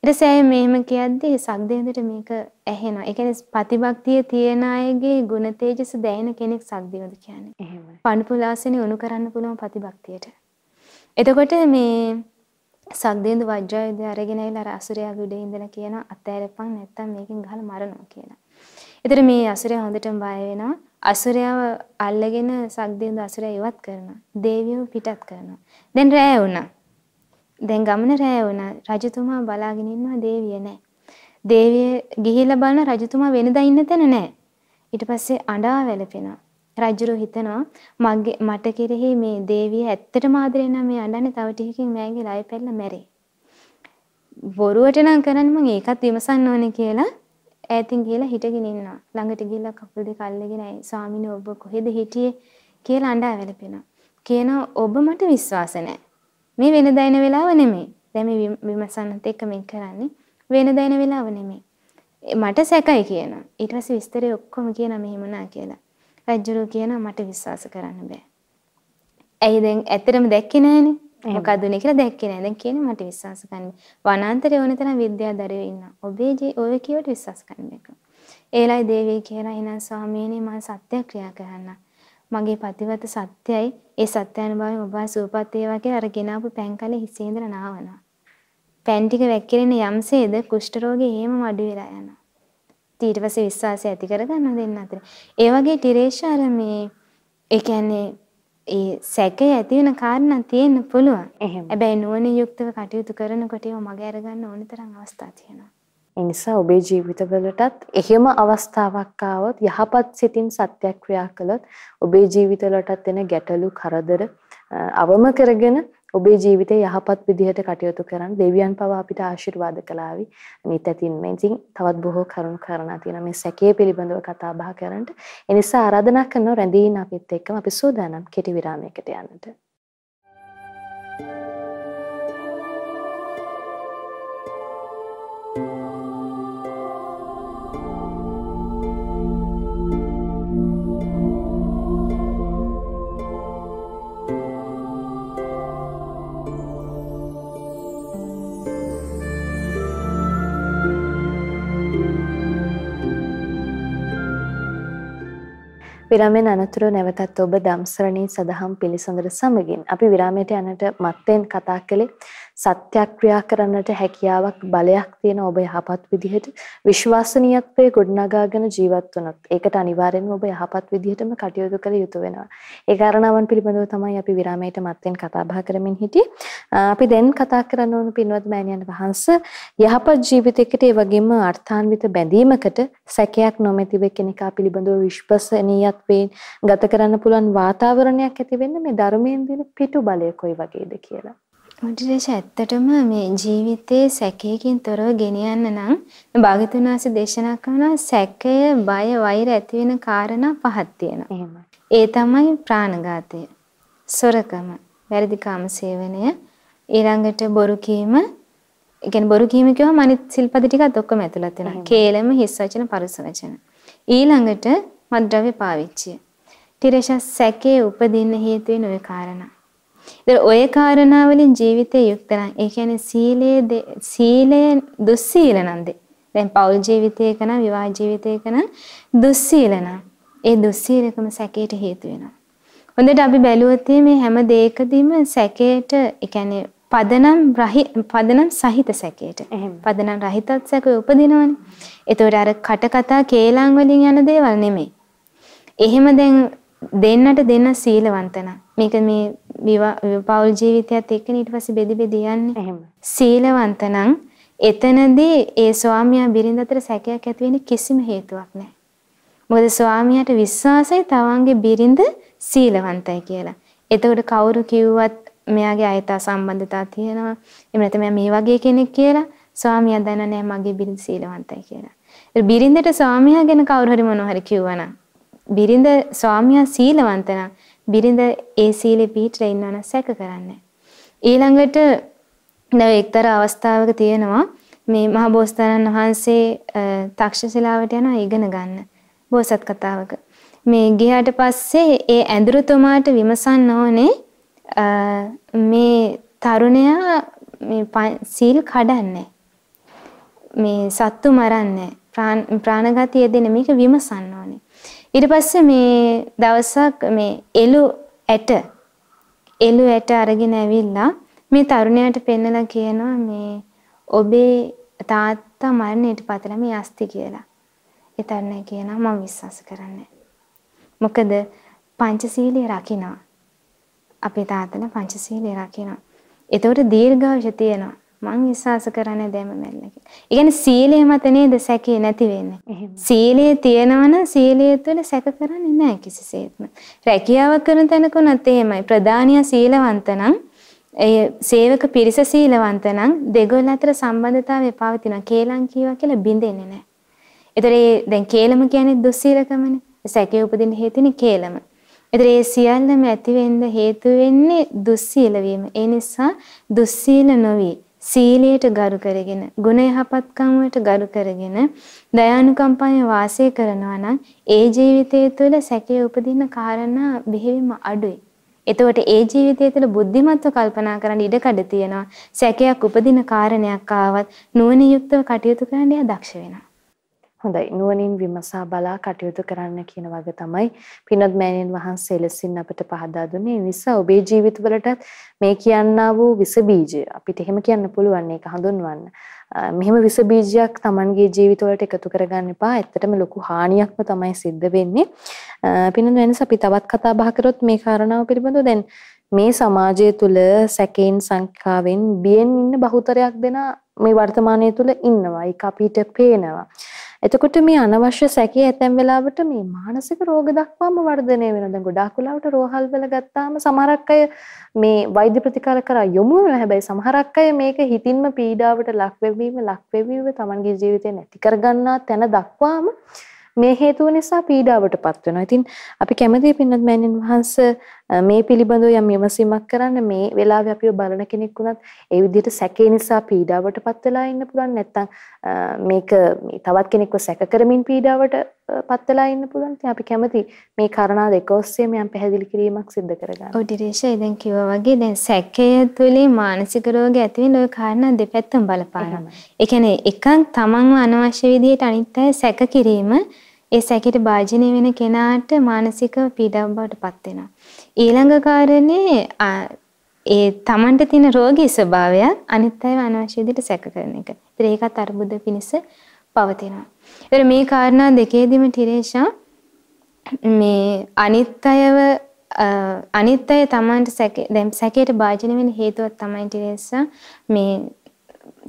ඊට පස්සේ මෙහෙම කියද්දී සක්දේවදට මේක ඇහෙනවා. ඒ කියන්නේ ප්‍රතිභක්තිය තියෙන අයගේ ගුණ තේජස දැනෙන කෙනෙක් සක්දේවද කියන්නේ. එහෙමයි. පණුපුලාසනේ උණු කරන්න පුළුවන් ප්‍රතිභක්තියට. එතකොට මේ සක්දේන්දු වජ්‍රායුධය අරගෙන ඇවිල්ලා අර අසුරයාගේ උඩේ ඉඳලා කියනවා අතෑරපන් නැත්තම් මේකෙන් ගහලා මරනවා කියලා. ඒතර මේ අසුරයා හොඳටම බය වෙනවා. අසුරයාව අල්ලගෙන සක්දේන්දු අසුරයා ඉවත් කරනවා. දේවියව පිටත් කරනවා. දැන් රෑ වුණා. දැන් ගමන රෑ වුණා. රජතුමා බලාගෙන ඉන්නවා දේවිය නැහැ. දේවිය ගිහිල්ලා බලන රජතුමා වෙනදා ඉන්න තැන නැහැ. ඊට පස්සේ අඬා වැළපෙනවා. රජුරු හිතනවා මගේ මට කෙරෙහි මේ දේවිය ඇත්තටම ආදරේ නම් මේ අඬන්නේ තව ටිකකින් මෑගේ ලයි පැල්ල මැරේ. බොරුවට නම් කරන්නේ මං ඒකත් විමසන්න ඕනේ කියලා ඈතින් ගිහලා හිටගෙන ඉන්නවා. ළඟට ගිහලා කකුල් දෙක අල්ලගෙන ඇයි ස්වාමීනි ඔබ කොහෙද හිටියේ කියලා අඬා වැළපෙනවා. කියනවා ඔබ මට විශ්වාස නැහැ. මේ වෙන දයින වෙලාව නෙමෙයි. දැන් මේ විමසන්නත් එක්ක මේ කරන්නේ වෙන දයින වෙලාව නෙමෙයි. මට සැකයි කියනවා. ඊට පස්සේ විස්තරේ ඔක්කොම කියනවා මෙහෙම නා කියලා. රජුරු කියනවා මට විශ්වාස කරන්න බෑ. ඇයි දැන් ඇත්තටම දැක්කේ නෑනේ. මොකද උනේ කියලා දැක්කේ නෑ. දැන් කියන්නේ මට විශ්වාස කරන්න. වනාන්තරේ ඕන තරම් විද්‍යාදරයෝ ඉන්නවා. ඔබේ ජී ඔය කියවට විශ්වාස කරන්න බෑ. ඒලයි දේවිය කියලා එනන් ස්වාමීනි මම සත්‍යක්‍රියා කරන්න. මගේ පතිවත සත්‍යයි. ඒ සත්‍යානුභවයෙන් ඔබ සූපත් වේවා කියලා අර ගෙනාපු පෑන් කලේ හිසේ ඉඳලා නාවනවා. පෑන් ටික වැක්කිරෙන යම්සේද කුෂ්ඨ රෝගේ හේම අඩු වෙලා යනවා. ඊට පස්සේ විශ්වාසය ඇති කරගන්න දෙන්න අතර. ඒ වගේ ටිරේෂා අර මේ ඒ කියන්නේ ඒ සැකේ ඇති වෙන කාරණා තියෙන්න පුළුවන්. හැබැයි නුවණ යුක්තව කටයුතු කරනකොට ඒව මග අරගන්න ඕන තරම් අවස්ථා තියෙනවා. ඒ නිසා ඔබේ ජීවිතවලටත් එහෙම අවස්ථාවක් ආවොත් යහපත් සිතින් සත්‍යක්‍රියා කළොත් ඔබේ ජීවිතවලටත් එන ගැටලු කරදර අවම කරගෙන ඔබේ ජීවිතේ යහපත් විදිහට කටයුතු කරන්න දෙවියන් පවා අපිට ආශිර්වාද කළාවි. අනිත් ඇතින් මේ ඉතින් තවත් බොහෝ කරුණු කරනා තියෙනවා මේ සැකයේ පිළිබඳව කතා බහ කරන්න. ඒ නිසා ආරාධනා කරනවා රැඳී ඉන්න අපිත් එක්කම අපි සූදානම් කෙටි විරාමයකට යන්නට. විරාමයෙන් අනතුරු නැවතත් ඔබ ධම්සරණී සදහම් පිළිසඳර සමගින් අපි විරාමයට යනට මත්තෙන් කතා කළේ සත්‍යක්‍රියා කරන්නට හැකියාවක් බලයක් තියෙන ඔබ යහපත් විදිහට විශ්වාසනීයත්වයේ ගොඩනගාගෙන ජීවත් වුණොත් ඒකට අනිවාර්යෙන්ම ඔබ යහපත් විදිහටම කටයුතු කළ යුතු වෙනවා. ඒ කාරණාවන් පිළිබඳව තමයි අපි විරාමයට මත්තෙන් කතා බහ කරමින් හිටියේ. අපි දැන් කතා කරන්න ඕන පින්වත් මෑණියන් වහන්සේ යහපත් ජීවිතයකට ඒ වගේම අර්ථාන්විත බැඳීමකට සැකයක් නොමැතිව කෙනෙකා පිළිබඳව විශ්වසනීයත්වයෙන් ගත කරන්න පුළුවන් වාතාවරණයක් ඇති වෙන්න මේ ධර්මයෙන් දෙන පිටු බලය කොයි වගේද කියලා. මුදිරේෂ ඇත්තටම මේ ජීවිතයේ සැකයකින් තොරව ගෙනියන්න නම් භාගතුන් වහන්සේ දේශනා කරන සැකය, බය, වෛර ඇති වෙන කාරණා පහක් තියෙනවා. ඒ තමයි ප්‍රාණඝාතය, සොරකම, වැරදි කාම සේවනය, ඊළඟට බොරු කීම, ඒ කියන්නේ බොරු කීම කියවම අනිත් සිල්පද ටිකත් ඔක්කොම ඇතුළත් වෙනවා. කේලම, හිස් වචන, පරුස වචන. ඊළඟට මද්ද්‍රව්‍ය පාවිච්චිය. ටිරේෂ සැකේ උපදින්න හේතු වෙන ওই කාරණා. ඉතින් ඔය කාරණා වලින් ජීවිතේ යුක්ත නම් ඒ කියන්නේ සීලයේ සීලය දුස්සීල නන්ද. දැන් පෞල් ජීවිතයක නම් විවාහ ජීවිතයක නම් දුස්සීල නම් ඒ දුස්සීලකම සැකයට හේතු වෙනවා. හොඳට අපි බැලුවොත් මේ හැම දෙයකදීම සැකයට ඒ කියන්නේ පදනම් රහි පදනම් සහිත සැකයට. පදනම් රහිතත් සැකය උපදිනවනේ. ඒතකොට අර කට කතා කේලම් වලින් යන දේවල් නෙමෙයි. එහෙම දැන් දෙන්නට දෙන්න සීලවන්ත මේක මේ පෞල් ජීවිතයත් එක්ක ඊට පස්සේ බෙදි බෙදි යන්නේ. එහෙම. සීලවන්ත නම් එතනදී ඒ ස්වාමියා බිරිඳ අතර සැකයක් ඇති වෙන්නේ කිසිම හේතුවක් නැහැ. මොකද ස්වාමියාට විශ්වාසයි තවන්ගේ බිරිඳ සීලවන්තයි කියලා. එතකොට කවුරු කිව්වත් මෙයාගේ අයථා සම්බන්ධතා තියෙනවා. එහෙම නැත්නම් මෙයා මේ වගේ කෙනෙක් කියලා ස්වාමියා දන්නෑ මගේ බිරිඳ සීලවන්තයි කියලා. බිරිඳට ස්වාමියා ගැන කවුරු හරි මොනවා හරි කිව්වනම් බිරිඳ ස්වාමියා සීලවන්ත නම් බිරිඳ ඒ සීලෙ පිහිටලා ඉන්නවනම් සැක කරන්නේ. ඊළඟට නැව එක්තරා අවස්ථාවක තියෙනවා මේ මහ බෝසතාණන් වහන්සේ තක්ෂශිලාවට යනවා ඉගෙන ගන්න. බෝසත් කතාවක. මේ ගියාට පස්සේ ඒ ඇඳුරුතුමාට විමසන්න ඕනේ මේ තරුණයා මේ සීල් කඩන්නේ. මේ සත්තු මරන්නේ. ප්‍රාණඝාතය දෙන මේක විමසන්න ඕනේ. ඊට පස්සේ මේ දවසක් මේ එළු ඇට එළු ඇට අරගෙන ඇවිල්ලා මේ තරුණයාට පෙන්නලා කියනවා මේ ඔබේ තාත්තා මරණයට පතලා මේ අස්ති කියලා. ඒ තරුණයා කියනවා මම විශ්වාස කරන්නේ. මොකද පංචශීලයේ රකින්නවා. අපේ තාත්තලා පංචශීලයේ රකින්නවා. ඒතකොට දීර්ඝායුෂ තියෙනවා. මං විශ්වාස කරන්නේ දැම මැල්ල කියලා. ඒ කියන්නේ සීලය මත නේද සැකේ නැති වෙන්නේ. සීලය තියෙනවනම් සීලය තුළ සැක කරන්නේ නැහැ කිසිසේත්ම. රැකියාව කරන තැනකුණත් එහෙමයි. ප්‍රධානියා සීලවන්ත නම් ඒ සේවක පිරිස සීලවන්ත නම් දෙගොල්ල අතර සම්බන්ධතාවය පවතිනවා. කේලම් කීවා කියලා බින්දෙන්නේ නැහැ. ඒතර දැන් කේලම කියන්නේ දුස්සීලකමනේ. සැකේ උපදින්න හේතුනේ කේලම. ඒතර ඒ සියල්ලම ඇති වෙන්න හේතු වෙන්නේ දුස්සීල වීම. ඒ නිසා දුස්සීල නොවි සීලයට ගරු කරගෙන ගුණ යහපත්කම් ගරු කරගෙන දයානුකම්පාවෙන් වාසය කරනවා නම් ඒ ජීවිතය තුළ සැකේ උපදින කාරණා බෙහෙවින්ම අඩුයි. එතකොට ඒ ජීවිතය තුළ බුද්ධිමත්ව කල්පනා කරන්න ඉඩකඩ තියෙනවා. සැකයක් උපදින කාරණයක් ආවත් නුවණ යුක්තව කටයුතු කරන්න එයා දක්ෂ වෙනවා. හොඳයි නුවණින් විමසා බලා කටයුතු කරන්න කියන වගේ තමයි පිනොත් මෑණියන් වහන්සේ ලෙසින් අපට පහදා දුන්නේ. ඒ නිසා ඔබේ ජීවිතවලටත් මේ කියන්නා වූ විස බීජය අපිට එහෙම කියන්න පුළුවන් ඒක හඳුන්වන්න. මෙහෙම විස බීජයක් Tamanගේ ජීවිතවලට එකතු කරගන්න එපා. ඇත්තටම ලොකු හානියක්ම තමයි සිද්ධ වෙන්නේ. පිනොත් වෙනස අපි තවත් කතා බහ කරොත් මේ කාරණාව පිළිබඳව දැන් මේ සමාජය තුළ සැකයෙන් සංඛාවෙන් බියෙන් ඉන්න බහුතරයක් දෙනා මේ වර්තමානයේ තුල ඉන්නවා. ඒක අපිට පේනවා. එතකොට මේ අනවශ්‍ය සැකේ ඇතැම් වෙලාවට මේ මානසික රෝග දක්වාම වර්ධනය වෙනවා. දැන් ගොඩාක් වෙලාවට රෝහල් වල ගත්තාම සමහරක් අය මේ වෛද්‍ය ප්‍රතිකාර කරා යොමු වෙනවා. හැබැයි සමහරක් අය මේක හිතින්ම පීඩාවට ලක් වෙවීම ලක් වෙවීම තමන්ගේ ජීවිතේ නැති කරගන්නා තැන දක්වාම මේ හේතුව නිසා පීඩාවටපත් වෙනවා. ඉතින් අපි කැමතියි පින්නත් මෑණින් වහන්සේ මේ පිළිබඳව යම් විමසීමක් කරන්න මේ වෙලාවේ අපිව බලන කෙනෙක් වුණත් ඒ විදිහට සැකේ නිසා පීඩාවටපත් වෙලා ඉන්න පුළුවන් නැත්නම් මේක තවත් කෙනෙක්ව සැක කරමින් පීඩාවටපත් වෙලා ඉන්න පුළුවන්. ඉතින් අපි කැමති මේ කාරණා දෙක ඔස්සේම යම් පැහැදිලි කිරීමක් සිදු කරගන්න. ඔව් ඩිරේෂා දැන් කිව්වා වගේ දැන් සැකය තුළින් මානසික රෝග ඇති වෙන ওই කාරණා දෙපැත්තම බලපානවා. ඒ කියන්නේ එකක් තමන්ව අනවශ්‍ය විදිහට අනිත් අය සැක කිරීම ඒ සැකයට භාජනය වෙන කෙනාට මානසික පීඩාවක් බවට පත් වෙනවා. ඊළඟ කාරණේ ඒ Tamanට තියෙන රෝගී ස්වභාවයක් අනිත් අයව අනවශ්‍ය විදිහට සැක කරන එක. ඒතර ඒකත් අර්බුද පිණිස පවතිනවා. ඒතර මේ කාරණා දෙකේදීම ටිරේෂා මේ අනිත් අයව අනිත් අය Tamanට සැක දැන් සැකයට භාජනය වෙන හේතුවක් තමයි ටිරේෂා මේ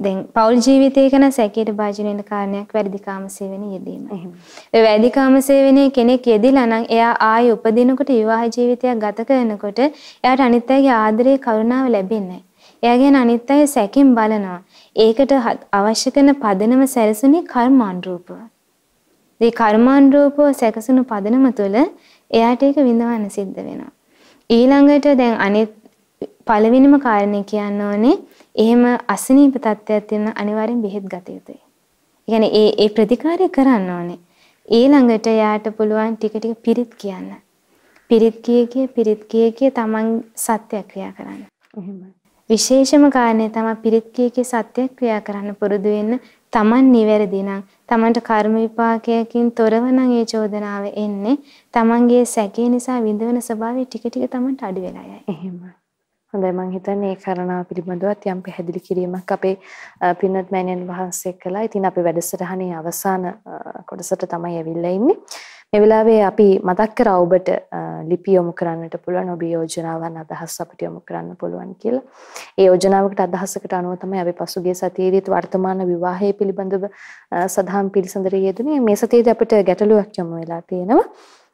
දැන් පෞල් ජීවිතයක නම් සැකයට භාජන වෙන කාරණයක් වැඩිකාම සේවනයේ යෙදීම. එහෙම. ඒ වැඩිකාම සේවනයේ කෙනෙක් යෙදිලා නම් එයා ආයේ උපදිනකොට විවාහ ජීවිතයක් ගත කරනකොට එයාට අනිත් අයගේ ආදරේ කරුණාව ලැබෙන්නේ එයා ගැන අනිත් අය සැකෙන් බලනවා. ඒකට අවශ්‍ය කරන පදනම සැලසුනේ කර්මානුරූපව. මේ කර්මානුරූපව සැකසුණු පදනම තුළ එයාට ඒක විඳවන්න සිද්ධ වෙනවා. ඊළඟට දැන් අනිත් පළවෙනිම කාරණේ කියන්න ඕනේ එහෙම අසනීප තත්ත්වයක් තියෙන අනිවාර්යෙන් බෙහෙත් ගත යුතුයි. ඒ ඒ ඒ ප්‍රතිකාරය කරන්න ඕනේ. ඊළඟට යාට පුළුවන් ටික ටික පිරිත් කියන්න. පිරිත් කිය කිය පිරිත් කිය කිය තමන් සත්‍ය ක්‍රියා කරන්න. එහෙමයි. විශේෂම කාරණේ තමයි පිරිත් කිය කිය සත්‍ය ක්‍රියා කරන්න පුරුදු වෙන්න. තමන් නිවැරදි නම් තමන්ට කර්ම විපාකයකින් තොරව නම් ඒ චෝදනාව එන්නේ තමන්ගේ සැකේ නිසා විඳවන ස්වභාවය ටික ටික තමන්ට අඩු වෙලා යයි. එහෙමයි. හොඳයි මම හිතන්නේ මේ කාරණාව පිළිබඳවත් යම් පැහැදිලි කිරීමක් අපේ පින්වත් මෑණියන් වහන්සේ කළා. ඉතින් අපි වැඩසටහනේ අවසාන කොටසට තමයි ඇවිල්ලා ඉන්නේ. මේ වෙලාවේ අපි මතක් කරා ඔබට ලිපි යොමු කරන්නට පුළුවන් ඔබේ යෝජනාවන් අදහස් අපිට යොමු කරන්න පුළුවන් කියලා. ඒ යෝජනාවකට අදහසකට අනුව තමයි අපි පසුගිය සතියේදීත් වර්තමාන විවාහය පිළිබඳව සදහම් පිළිසඳර යෙදුනේ. මේ සතියේදී අපිට ගැටලුවක් යොමු වෙලා තියෙනවා.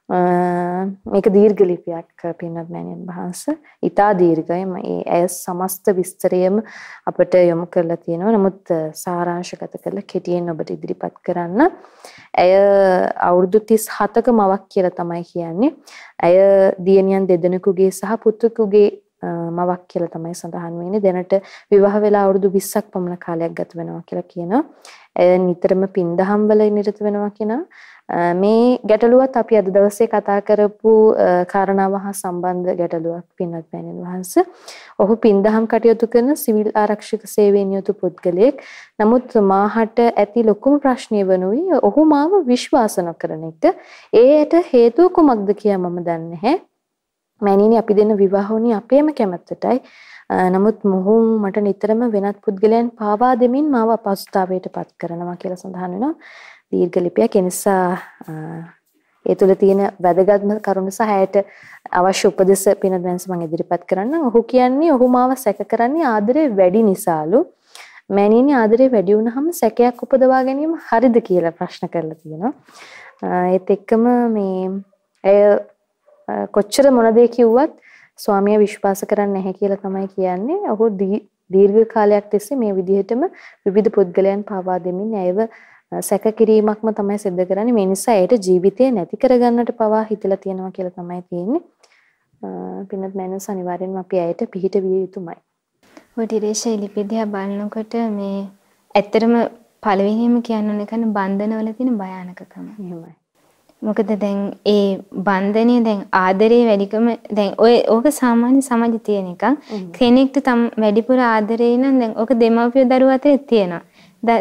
මේක දීර්ඝ ලිපියක් පින්වත් මෑණියන් වහන්සේ. ඊටා දීර්ඝයි. මේ ඇය සමස්ත විස්තරයම අපිට යොමු කරලා තියෙනවා. නමුත් සාරාංශගත කරලා කෙටියෙන් ඔබට ඉදිරිපත් කරන්න. ඇය අවුරුදු 37ක මවක් කියලා තමයි කියන්නේ. ඇය දියණියන් දෙදෙනෙකුගේ සහ පුතුකුගේ මවක් කියලා තමයි සඳහන් වෙන්නේ. දැනට විවාහ වෙලා අවුරුදු 20ක් පමණ කාලයක් ගත වෙනවා කියලා කියනවා. ඇය නිතරම පින්දහම් වල නිරත වෙනවා කියනවා. මේ ගැටලුවත් අපි අද දවසේ කතා කරපු කාරණාව හා සම්බන්ධ ගැටලුවක් පින්වත් මෑණියන් වහන්සේ. ඔහු පින්දහම් කටයුතු කරන සිවිල් ආරක්ෂක සේවයෙන් යුතු පුද්ගලයෙක්. නමුත් මාහට ඇති ලොකුම ප්‍රශ්නය වනුයේ ඔහු මාව විශ්වාස නොකරන එක. ඒයට හේතුව කුමක්ද කියලා මම දන්නේ නැහැ. මෑණියනි අපි දෙන්න විවාහ වුණේ අපේම කැමැත්තටයි. නමුත් මොහු මට නිතරම වෙනත් පුද්ගලයන් පාවා දෙමින් මාව අපහසුතාවයට පත් කරනවා කියලා සඳහන් වෙනවා. දීර්ඝ ලිපියක්. ඒ නිසා ඒ තුළ තියෙන වැදගත්ම කරුණු සහ ඇයට අවශ්‍ය උපදෙස් පිනත් වෙනස මම ඉදිරිපත් කරන්නම්. ඔහු කියන්නේ ඔහු මාව සැක කරන්නේ ආදරේ වැඩි නිසාලු. මෑණියනි ආදරේ වැඩි වුණාම සැකයක් උපදවා ගැනීම හරිද කියලා ප්‍රශ්න කරලා තියෙනවා. ඒත් එක්කම මේ ඇය කොච්චර මොන දේ කිව්වත් ස්වාමියා විශ්වාස කරන්නේ නැහැ කියලා තමයි කියන්නේ. ඔහු දීර්ඝ කාලයක් තිස්සේ මේ විදිහටම විවිධ පුද්ගලයන් පාවා දෙමින් ඇයව සැක කිරීමක්ම තමයි සිද්ධ කරන්නේ. මේ නිසා ඒට ජීවිතය නැති කරගන්නට පවා හිතලා තියෙනවා කියලා තමයි තියෙන්නේ. පින්නත් මෑනස් අනිවාර්යෙන්ම අපි ඇයට පිහිට විය යුතුමයි. ඔය ටිරේෂා ලිපිදියා බලනකොට මේ ඇත්තටම පළවෙනිම කියන්න ඕනේ කන බන්ධනවල තියෙන භයානකකම. එහෙමයි. මොකද දැන් ඒ බන්ධනය දැන් ආදරේ වැඩිකම දැන් ඔය ඕක සාමාන්‍ය සමාජයේ තියෙන එකක්. කෙනෙක්ට තම වැඩිපුර ආදරේ නම් දැන් ඕක දෙමව්පිය දරුවා අතරේ තියෙනවා.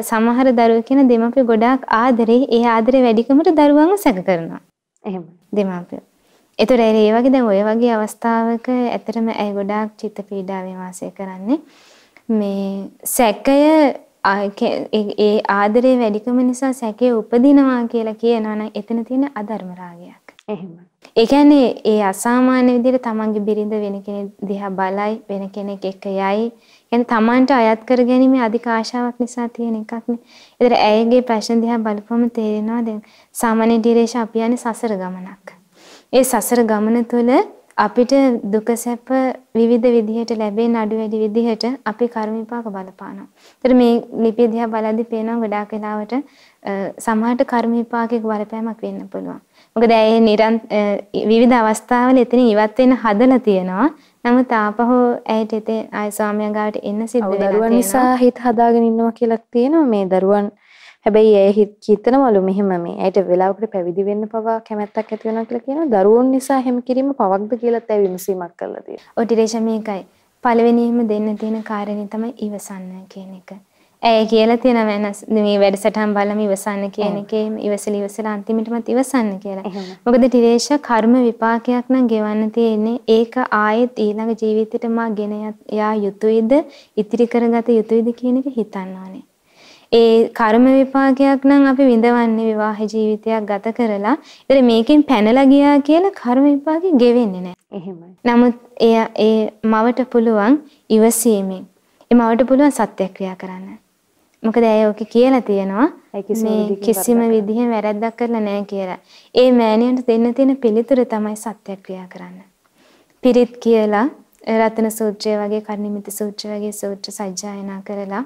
සමහර දරුවෝ කියන දෙමාපිය ගොඩාක් ආදරේ ඒ ආදරේ වැඩිකමට දරුවන්ව සැක කරනවා. එහෙම. දෙමාපිය. ඒතර ඒ වගේ දැන් ඔය වගේ අවස්ථාවක ඇත්තටම ඇයි ගොඩාක් චිත්ත පීඩාවෙන් වාසය කරන්නේ. මේ සැකය ඒ ආදරේ වැඩිකම නිසා සැකේ උපදිනවා කියලා කියනවා නම් එතන තියෙන අධර්ම රාගයක්. එහෙම. ඒ කියන්නේ ඒ අසාමාන්‍ය විදිහට තමන්ගේ බිරිඳ වෙන කෙනෙක් දිහා බලයි වෙන කෙනෙක් එක්ක යයි කියන්නේ Tamanට අයත් කර ගැනීම අධික ආශාවක් නිසා තියෙන එකක්නේ. ඒතර ඇයගේ ප්‍රශ්න දිහා බලපුවම තේරෙනවා දැන් සාමාන්‍ය ඩිරේෂ අපි යන්නේ සසර ගමනක්. ඒ සසර ගමන තුළ අපිට දුක සැප විවිධ විදිහට ලැබෙන අඩු වැඩි විදිහට අපේ කර්ම විපාක බලපානවා. ඒතර මේ ලිපිය දිහා බලද්දී පේනවා ගොඩාක් වෙලාවට සමහරට කර්ම විපාකයක බලපෑමක් වෙන්න පුළුවන්. මොකද ඒ නිරන්ත විවිධ අවස්ථාවල එතන ඉවත් වෙන්න හදලා තියෙනවා. නමුත් ආපහු ඇයට එතේ ආය ස්වාමියා ගාවට එන්න සිද්ධ වෙලා දරුවන් නිසා හිත හදාගෙන ඉන්නවා කියලා තියෙනවා මේ දරුවන් හැබැයි ඇය හිතනවලු මෙහෙම මේ ඇයට වෙලාවකට පැවිදි වෙන්න පවා කැමැත්තක් ඇති වෙනවා කියලා කියනවා දරුවෝන් නිසා හැම කිරීම පවක්ද කියලාත් ඇය විමසීමක් කරලා තියෙනවා. ඔය ටිරේෂා මේකයි. පළවෙනියෙන්ම දෙන්න තියෙන කාරණේ තමයි ඉවසන්න කියන එක. ඇය කියලා තියෙන වෙනස් මේ වැඩසටහන් බලම ඉවසන්න කියන එකේ ඉවසලා ඉවසලා අන්තිමටමත් ඉවසන්න කියලා. මොකද ටිරේෂ කර්ම විපාකයක් නම් ගෙවන්න තියෙන්නේ ඒක ආයෙත් ඊළඟ ජීවිතේට මා ගෙන යා යුතුයද ඉතිරි කරගත යුතුයද කියන එක හිතන්න ඕනේ. ඒ කර්ම විපාකයක් නම් අපි විඳවන්නේ විවාහ ජීවිතයක් ගත කරලා. ඒතර මේකෙන් පැනලා ගියා කියලා කර්ම විපාකෙ ගෙවෙන්නේ නැහැ. එහෙමයි. නමුත් එය ඒ මවට පුළුවන් ඉවසීමෙන් ඒ මවට පුළුවන් සත්‍යක්‍රියා කරන්න. මොකද ඇය ඔක කියලා තියෙනවා මේ කිසිම විදිහෙන් වැරැද්දක් කරලා නැහැ කියලා. ඒ මෑණියන්ට දෙන්න තියෙන පිළිතුර තමයි සත්‍යක්‍රියා කරන්න. පිරිත් කියලා රතන සූත්‍රය වගේ කර්ණිමිත සූත්‍රය වගේ සූත්‍ර සජ්ජායනා කරලා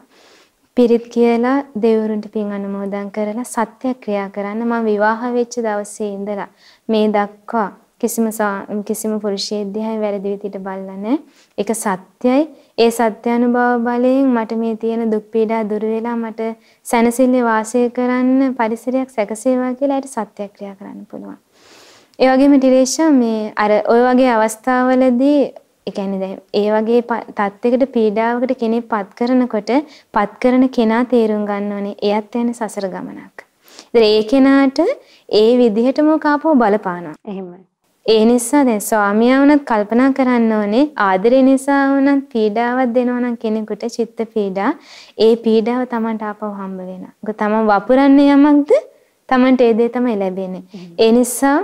පිරිත් කියලා දෙවිවරුන්ට පින් අනුමෝදන් කරලා සත්‍යක්‍රියා කරන්න මම විවාහ වෙච්ච දවසේ ඉඳලා මේ දක්වා කිසිම කිසිම පුරුෂයෙක් දිහා වැරදි විදිහට බලලා නැහැ. ඒක සත්‍යයි. ඒ සත්‍යානුභව බලයෙන් මට මේ තියෙන දුක් පීඩා දුර වෙලා මට සැනසෙල්ලේ වාසය කරන්න පරිසරයක් සැකසේවා කියලා ඒට සත්‍යක්‍රියා කරන්න පුළුවන්. ඒ වගේම ටිරේෂා මේ අර ওই වගේ අවස්ථාවලදී ඒ කියන්නේ දැන් ඒ වගේ තත්යකට පීඩාවකට කෙනෙක් පත් කරනකොට පත් කරන කෙනා තේරුම් ගන්න ඕනේ එයත් යන සසර ගමනක්. ඉතින් ඒ කෙනාට ඒ විදිහටම කාපෝ බලපානවා. එහෙමයි. ඒ නිසා දැන් ස්වාමියා වුණත් කල්පනා කරන්න ඕනේ ආදරේ නිසා වුණත් පීඩාවක් දෙනවා නම් කෙනෙකුට චිත්ත පීඩා ඒ පීඩාව Tamanට ආපහු හම්බ වෙනවා. මොකද Taman වපුරන්නේ යමක්ද Tamanට ඒ දේ තමයි ලැබෙන්නේ. ඒ නිසා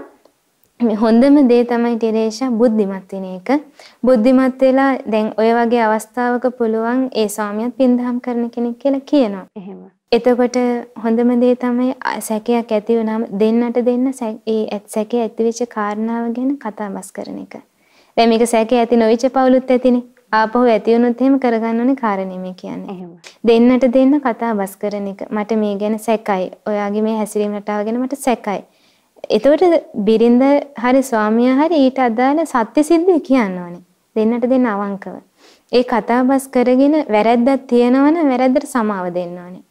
හොඳම දේ තමයි ටිරේෂා බුද්ධිමත් වෙන එක. බුද්ධිමත් වෙලා දැන් ඔය වගේ අවස්ථාවක පුළුවන් ඒ ස්වාමියාත් පින්දහම් කරන කෙනෙක් කියලා කියනවා. එහෙම. එතකොට හොඳම දේ තමයි සැකයක් ඇති වුණාම දෙන්නට දෙන්න ඒ සැකේ ඇතිවෙච්ච කාරණාව ගැන කතා බස් කරන එක. දැන් මේක සැකේ ඇති නොවිච්ච පවුලුත් ඇතිනේ. ආපහු ඇති වුණොත් එහෙම කරගන්න ඕනේ කාරණේ මේ කියන්නේ. දෙන්නට දෙන්න කතා බස් කරන එක. මට මේ ගැන සැකයි. ඔයාගේ මේ හැසිරීම රටාව ගැන මට සැකයි. එතකොට බිරිඳ හරි ස්වාමියා හරි ඊට අදාළ සත්‍ය සිද්ධිය කියන්න ඕනේ. දෙන්නට දෙන්න අවංකව. ඒ කතාබස් කරගෙන වැරැද්දක් තියෙනවනම් වැරැද්දට සමාව දෙන්න ඕනේ.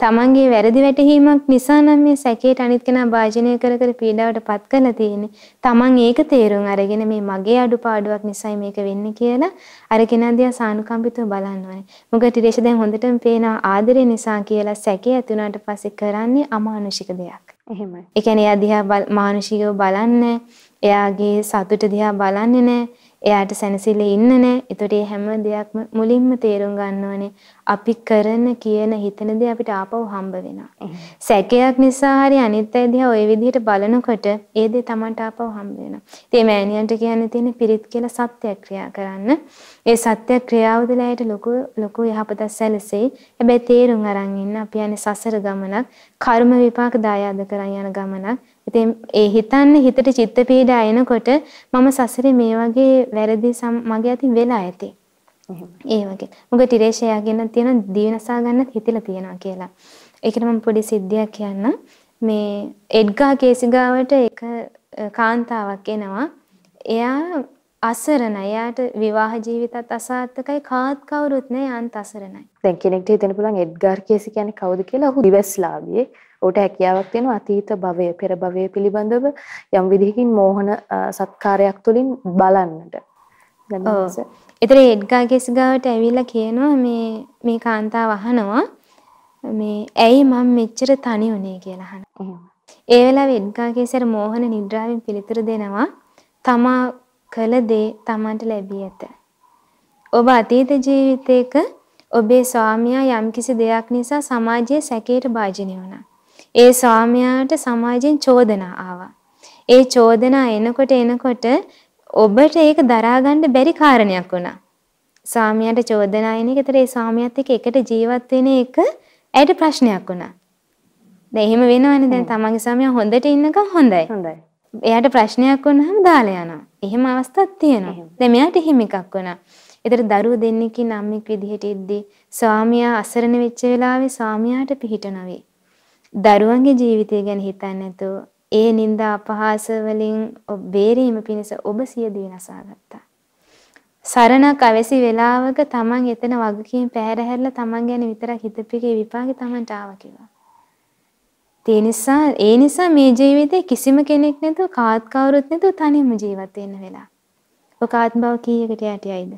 තමන්ගේ වැරදි වැටහීමක් නිසා නම් මේ සැකේට අනිත් කෙනා භාජනය කර කර පීඩාවට පත් කරලා තියෙන්නේ. තමන් ඒක තේරුම් අරගෙන මේ මගේ අඩුපාඩුවක් නිසායි මේක වෙන්නේ කියලා අර කෙනා දිහා සානුකම්පිතව බලන්න ඕනේ. මොකද ටිරේෂ දැන් හොඳටම පේනවා ආදරේ නිසා කියලා සැකේ ඇති වුණාට පස්සේ කරන්නේ අමානුෂික දෙයක්. එහෙමයි. ඒ කියන්නේ එයා දිහා මානුෂිකව බලන්නේ එයාගේ සතුට දිහා බලන්නේ නැහැ. එයාට සැනසෙල්ල ඉන්න නැහැ. ඒතකොට හැම දෙයක්ම මුලින්ම තේරුම් ගන්න ඕනේ. අපි කරන කියන හිතන දේ අපිට ආපහු හම්බ වෙනවා. සැකයක් නිසා හරි අනිත් අය දිහා ওই විදිහට බලනකොට ඒ දේ Tamanට ආපහු හම්බ වෙනවා. ඉතින් මෑණියන්ට කියන්න තියෙන පිරිත් කියලා සත්‍ය ක්‍රියා කරන්න. ඒ සත්‍ය ක්‍රියාවදලයට ලොකු ලොකු යහපතක් සැලසෙයි. හැබැයි තේරුම් අරන් ඉන්න අපි යන්නේ සසර ගමනක්, කර්ම විපාක දායාද කරන් යන ගමනක්. ඉතින් ඒ හිතන්න හිතට චිත්ත පීඩා එනකොට මම සසරේ මේ වගේ වැරදි මගේ අතින් වෙලා ඇති. ඒ වගේ. මොකද ටිරේෂයාගෙන තියෙන දීනසා ගන්නත් හිතලා තියෙනවා කියලා. ඒකට මම පොඩි සිද්ධියක් කියන්න. මේ එඩ්ගා කේසිගාවට එක කාන්තාවක් එනවා. එයා අසරණයි. එයාට විවාහ ජීවිතත් අසාර්ථකයි. කාත් කවුරුත් නැහැ. යාන්ත අසරණයි. දැන් කෙනෙක්ට හිතෙන්න පුළුවන් එඩ්ගාර් කේසි කියන්නේ කවුද කියලා. ඔහු දිවස්ලාවියේ. ඔහුට හැකියාවක් තියෙනවා අතීත භවය පෙර භවය පිළිබඳව යම් විදිහකින් මෝහන සත්කාරයක් තුලින් බලන්නට. ඔව්. ඒතර එඩ්ගාගේ සිගාවට ඇවිල්ලා කියනවා මේ මේ කාන්තාව අහනවා මේ ඇයි මම මෙච්චර තනි වුනේ කියලා අහනවා. ඒ වෙලාවේ එඩ්ගාගේ සර මෝහන නිද්‍රාවෙන් පිළිතුරු දෙනවා තමා කළ දේ තමන්ට ලැබී ඇත. ඔබ අතීත ජීවිතයක ඔබේ ස්වාමියා යම්කිසි දෙයක් නිසා සමාජයේ සැකයට භාජනය වුණා. ඒ ස්වාමියාට සමාජයෙන් චෝදනා ආවා. ඒ චෝදනා එනකොට එනකොට ඔබට ඒක දරා ගන්න බැරි කාරණයක් වුණා. ස්වාමියාට චෝදනා එන එකතර ඒ ස්වාමියාත් එක්ක එකට ජීවත් වෙන එක ඇයට ප්‍රශ්නයක් වුණා. දැන් එහෙම වෙනවනේ දැන් තමන්ගේ ස්වාමියා හොඳට ඉන්නකම් හොඳයි. හොඳයි. එයාට ප්‍රශ්නයක් වුණාම දාලා යනවා. එහෙම අවස්ථාවක් තියෙනවා. දැන් මෙයාට එහෙම එකක් වුණා. ඒතර දරුවෝ දෙන්නෙක්ගේ නම්මික් විදිහට ඉද්දි ස්වාමියා අසරණ වෙච්ච වෙලාවේ ස්වාමියාට පිහිට නොවේ. දරුවන්ගේ ජීවිතය ගැන හිතන්නේ නැතුව ඒ නිന്ദා අපහාස වලින් බේරීම පිණිස ඔබ සියදී නසා ගත්තා. සරණක් අවැසි වෙලාවක Taman එතන වගකීම් පැහැරහැරලා Taman ගැන විතරක් හිතපිකේ විපාකේ Tamanට ආවා කියලා. ඒ නිසා ඒ නිසා මේ ජීවිතේ කිසිම කෙනෙක් නැතුව කාත් කවුරුත් නැතුව තනියම ජීවත් වෙන්න වෙලා. ඔක ආත්ම භව කීයකට යටියයිද?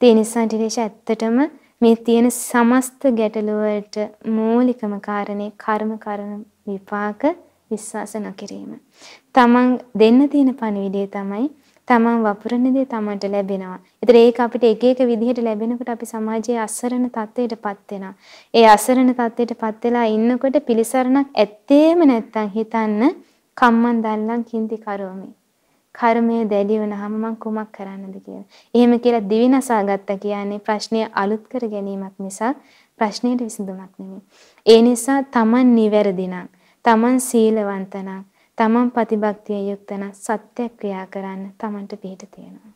ඒ නිසා ටිරේෂ ඇත්තටම මේ තියෙන සමස්ත ගැටලුවට මූලිකම කාරණේ කර්ම කරන විපාක විශ්වාස නොකිරීම. තමන් දෙන්න තියෙන පණිවිඩය තමයි තමන් වපුරන දේ තමන්ට ලැබෙනවා. ඒතර ඒක අපිට එක එක විදිහට ලැබෙනකොට අපි සමාජයේ අසරණ තත්ත්වයටපත් වෙනවා. ඒ අසරණ තත්ත්වයටපත් වෙලා ඉන්නකොට පිළිසරණක් ඇත්තේම නැත්තම් හිතන්න කම්මන් දැල්ලන් කින්ති කරෝමි. කර්මය දැඩි වුණාම මං කුමක් කරන්නද කියලා. එහෙම කියලා දිවිනසා ගත්තා කියන්නේ ප්‍රශ්නය අලුත් කර ගැනීමක් මිසක් ප්‍රශ්නයට විසඳුමක් නෙමෙයි. ඒ නිසා Taman නිවැරදි නම්, Taman සීලවන්ත නම්, Taman ප්‍රතිභක්තිය යුක්ත නම් සත්‍ය ක්‍රියා කරන්න Tamanට පිට තියෙනවා.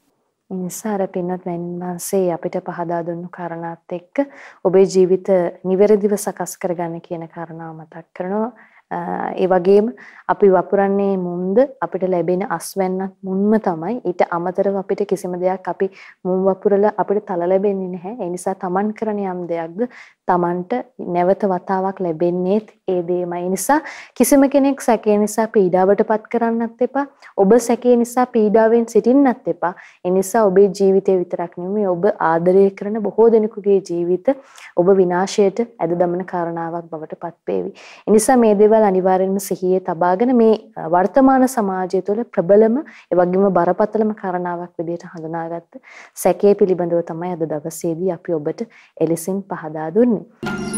නිසා අර පින්වත් මෑණින්වන්සේ අපිට පහදා දුන්නු කාරණාත් එක්ක ඔබේ ජීවිත නිවැරදිව සකස් කරගන්න කියන කාරණාව මතක් කරනවා. ඒ වගේම අපි වපුරන්නේ මුන්ද අපිට ලැබෙන අස්වැන්නක් මුන්ම තමයි. ඊට අමතරව අපිට කිසිම දෙයක් අපි මුන් වපුරලා අපිට තල ලැබෙන්නේ නැහැ. ඒ නිසා Taman කරන යම් දෙයක්ද Tamanට නැවත වතාවක් ලැබෙන්නේත් ඒ දෙයමයි. නිසා කිසිම කෙනෙක් සැකේ නිසා පීඩාවටපත් කරන්නත් එපා. ඔබ සැකේ නිසා පීඩාවෙන් සිටින්නත් එපා. ඒ නිසා ඔබේ ජීවිතය විතරක් නෙමෙයි ඔබ ආදරය කරන බොහෝ දෙනෙකුගේ ජීවිත ඔබ විනාශයට ඇද දමන කාරණාවක් බවට පත්වේවි. ඒ නිසා මේ දේවල් අනිවාර්යෙන්ම සිහියේ තබාගෙන මේ වර්තමාන සමාජය තුළ ප්‍රබලම ඒ වගේම බරපතලම කාරණාවක් විදිහට හඳුනාගත්ත සැකේ පිළිබඳව තමයි අද දවසේදී අපි ඔබට එලෙසින් පහදා දුන්නේ.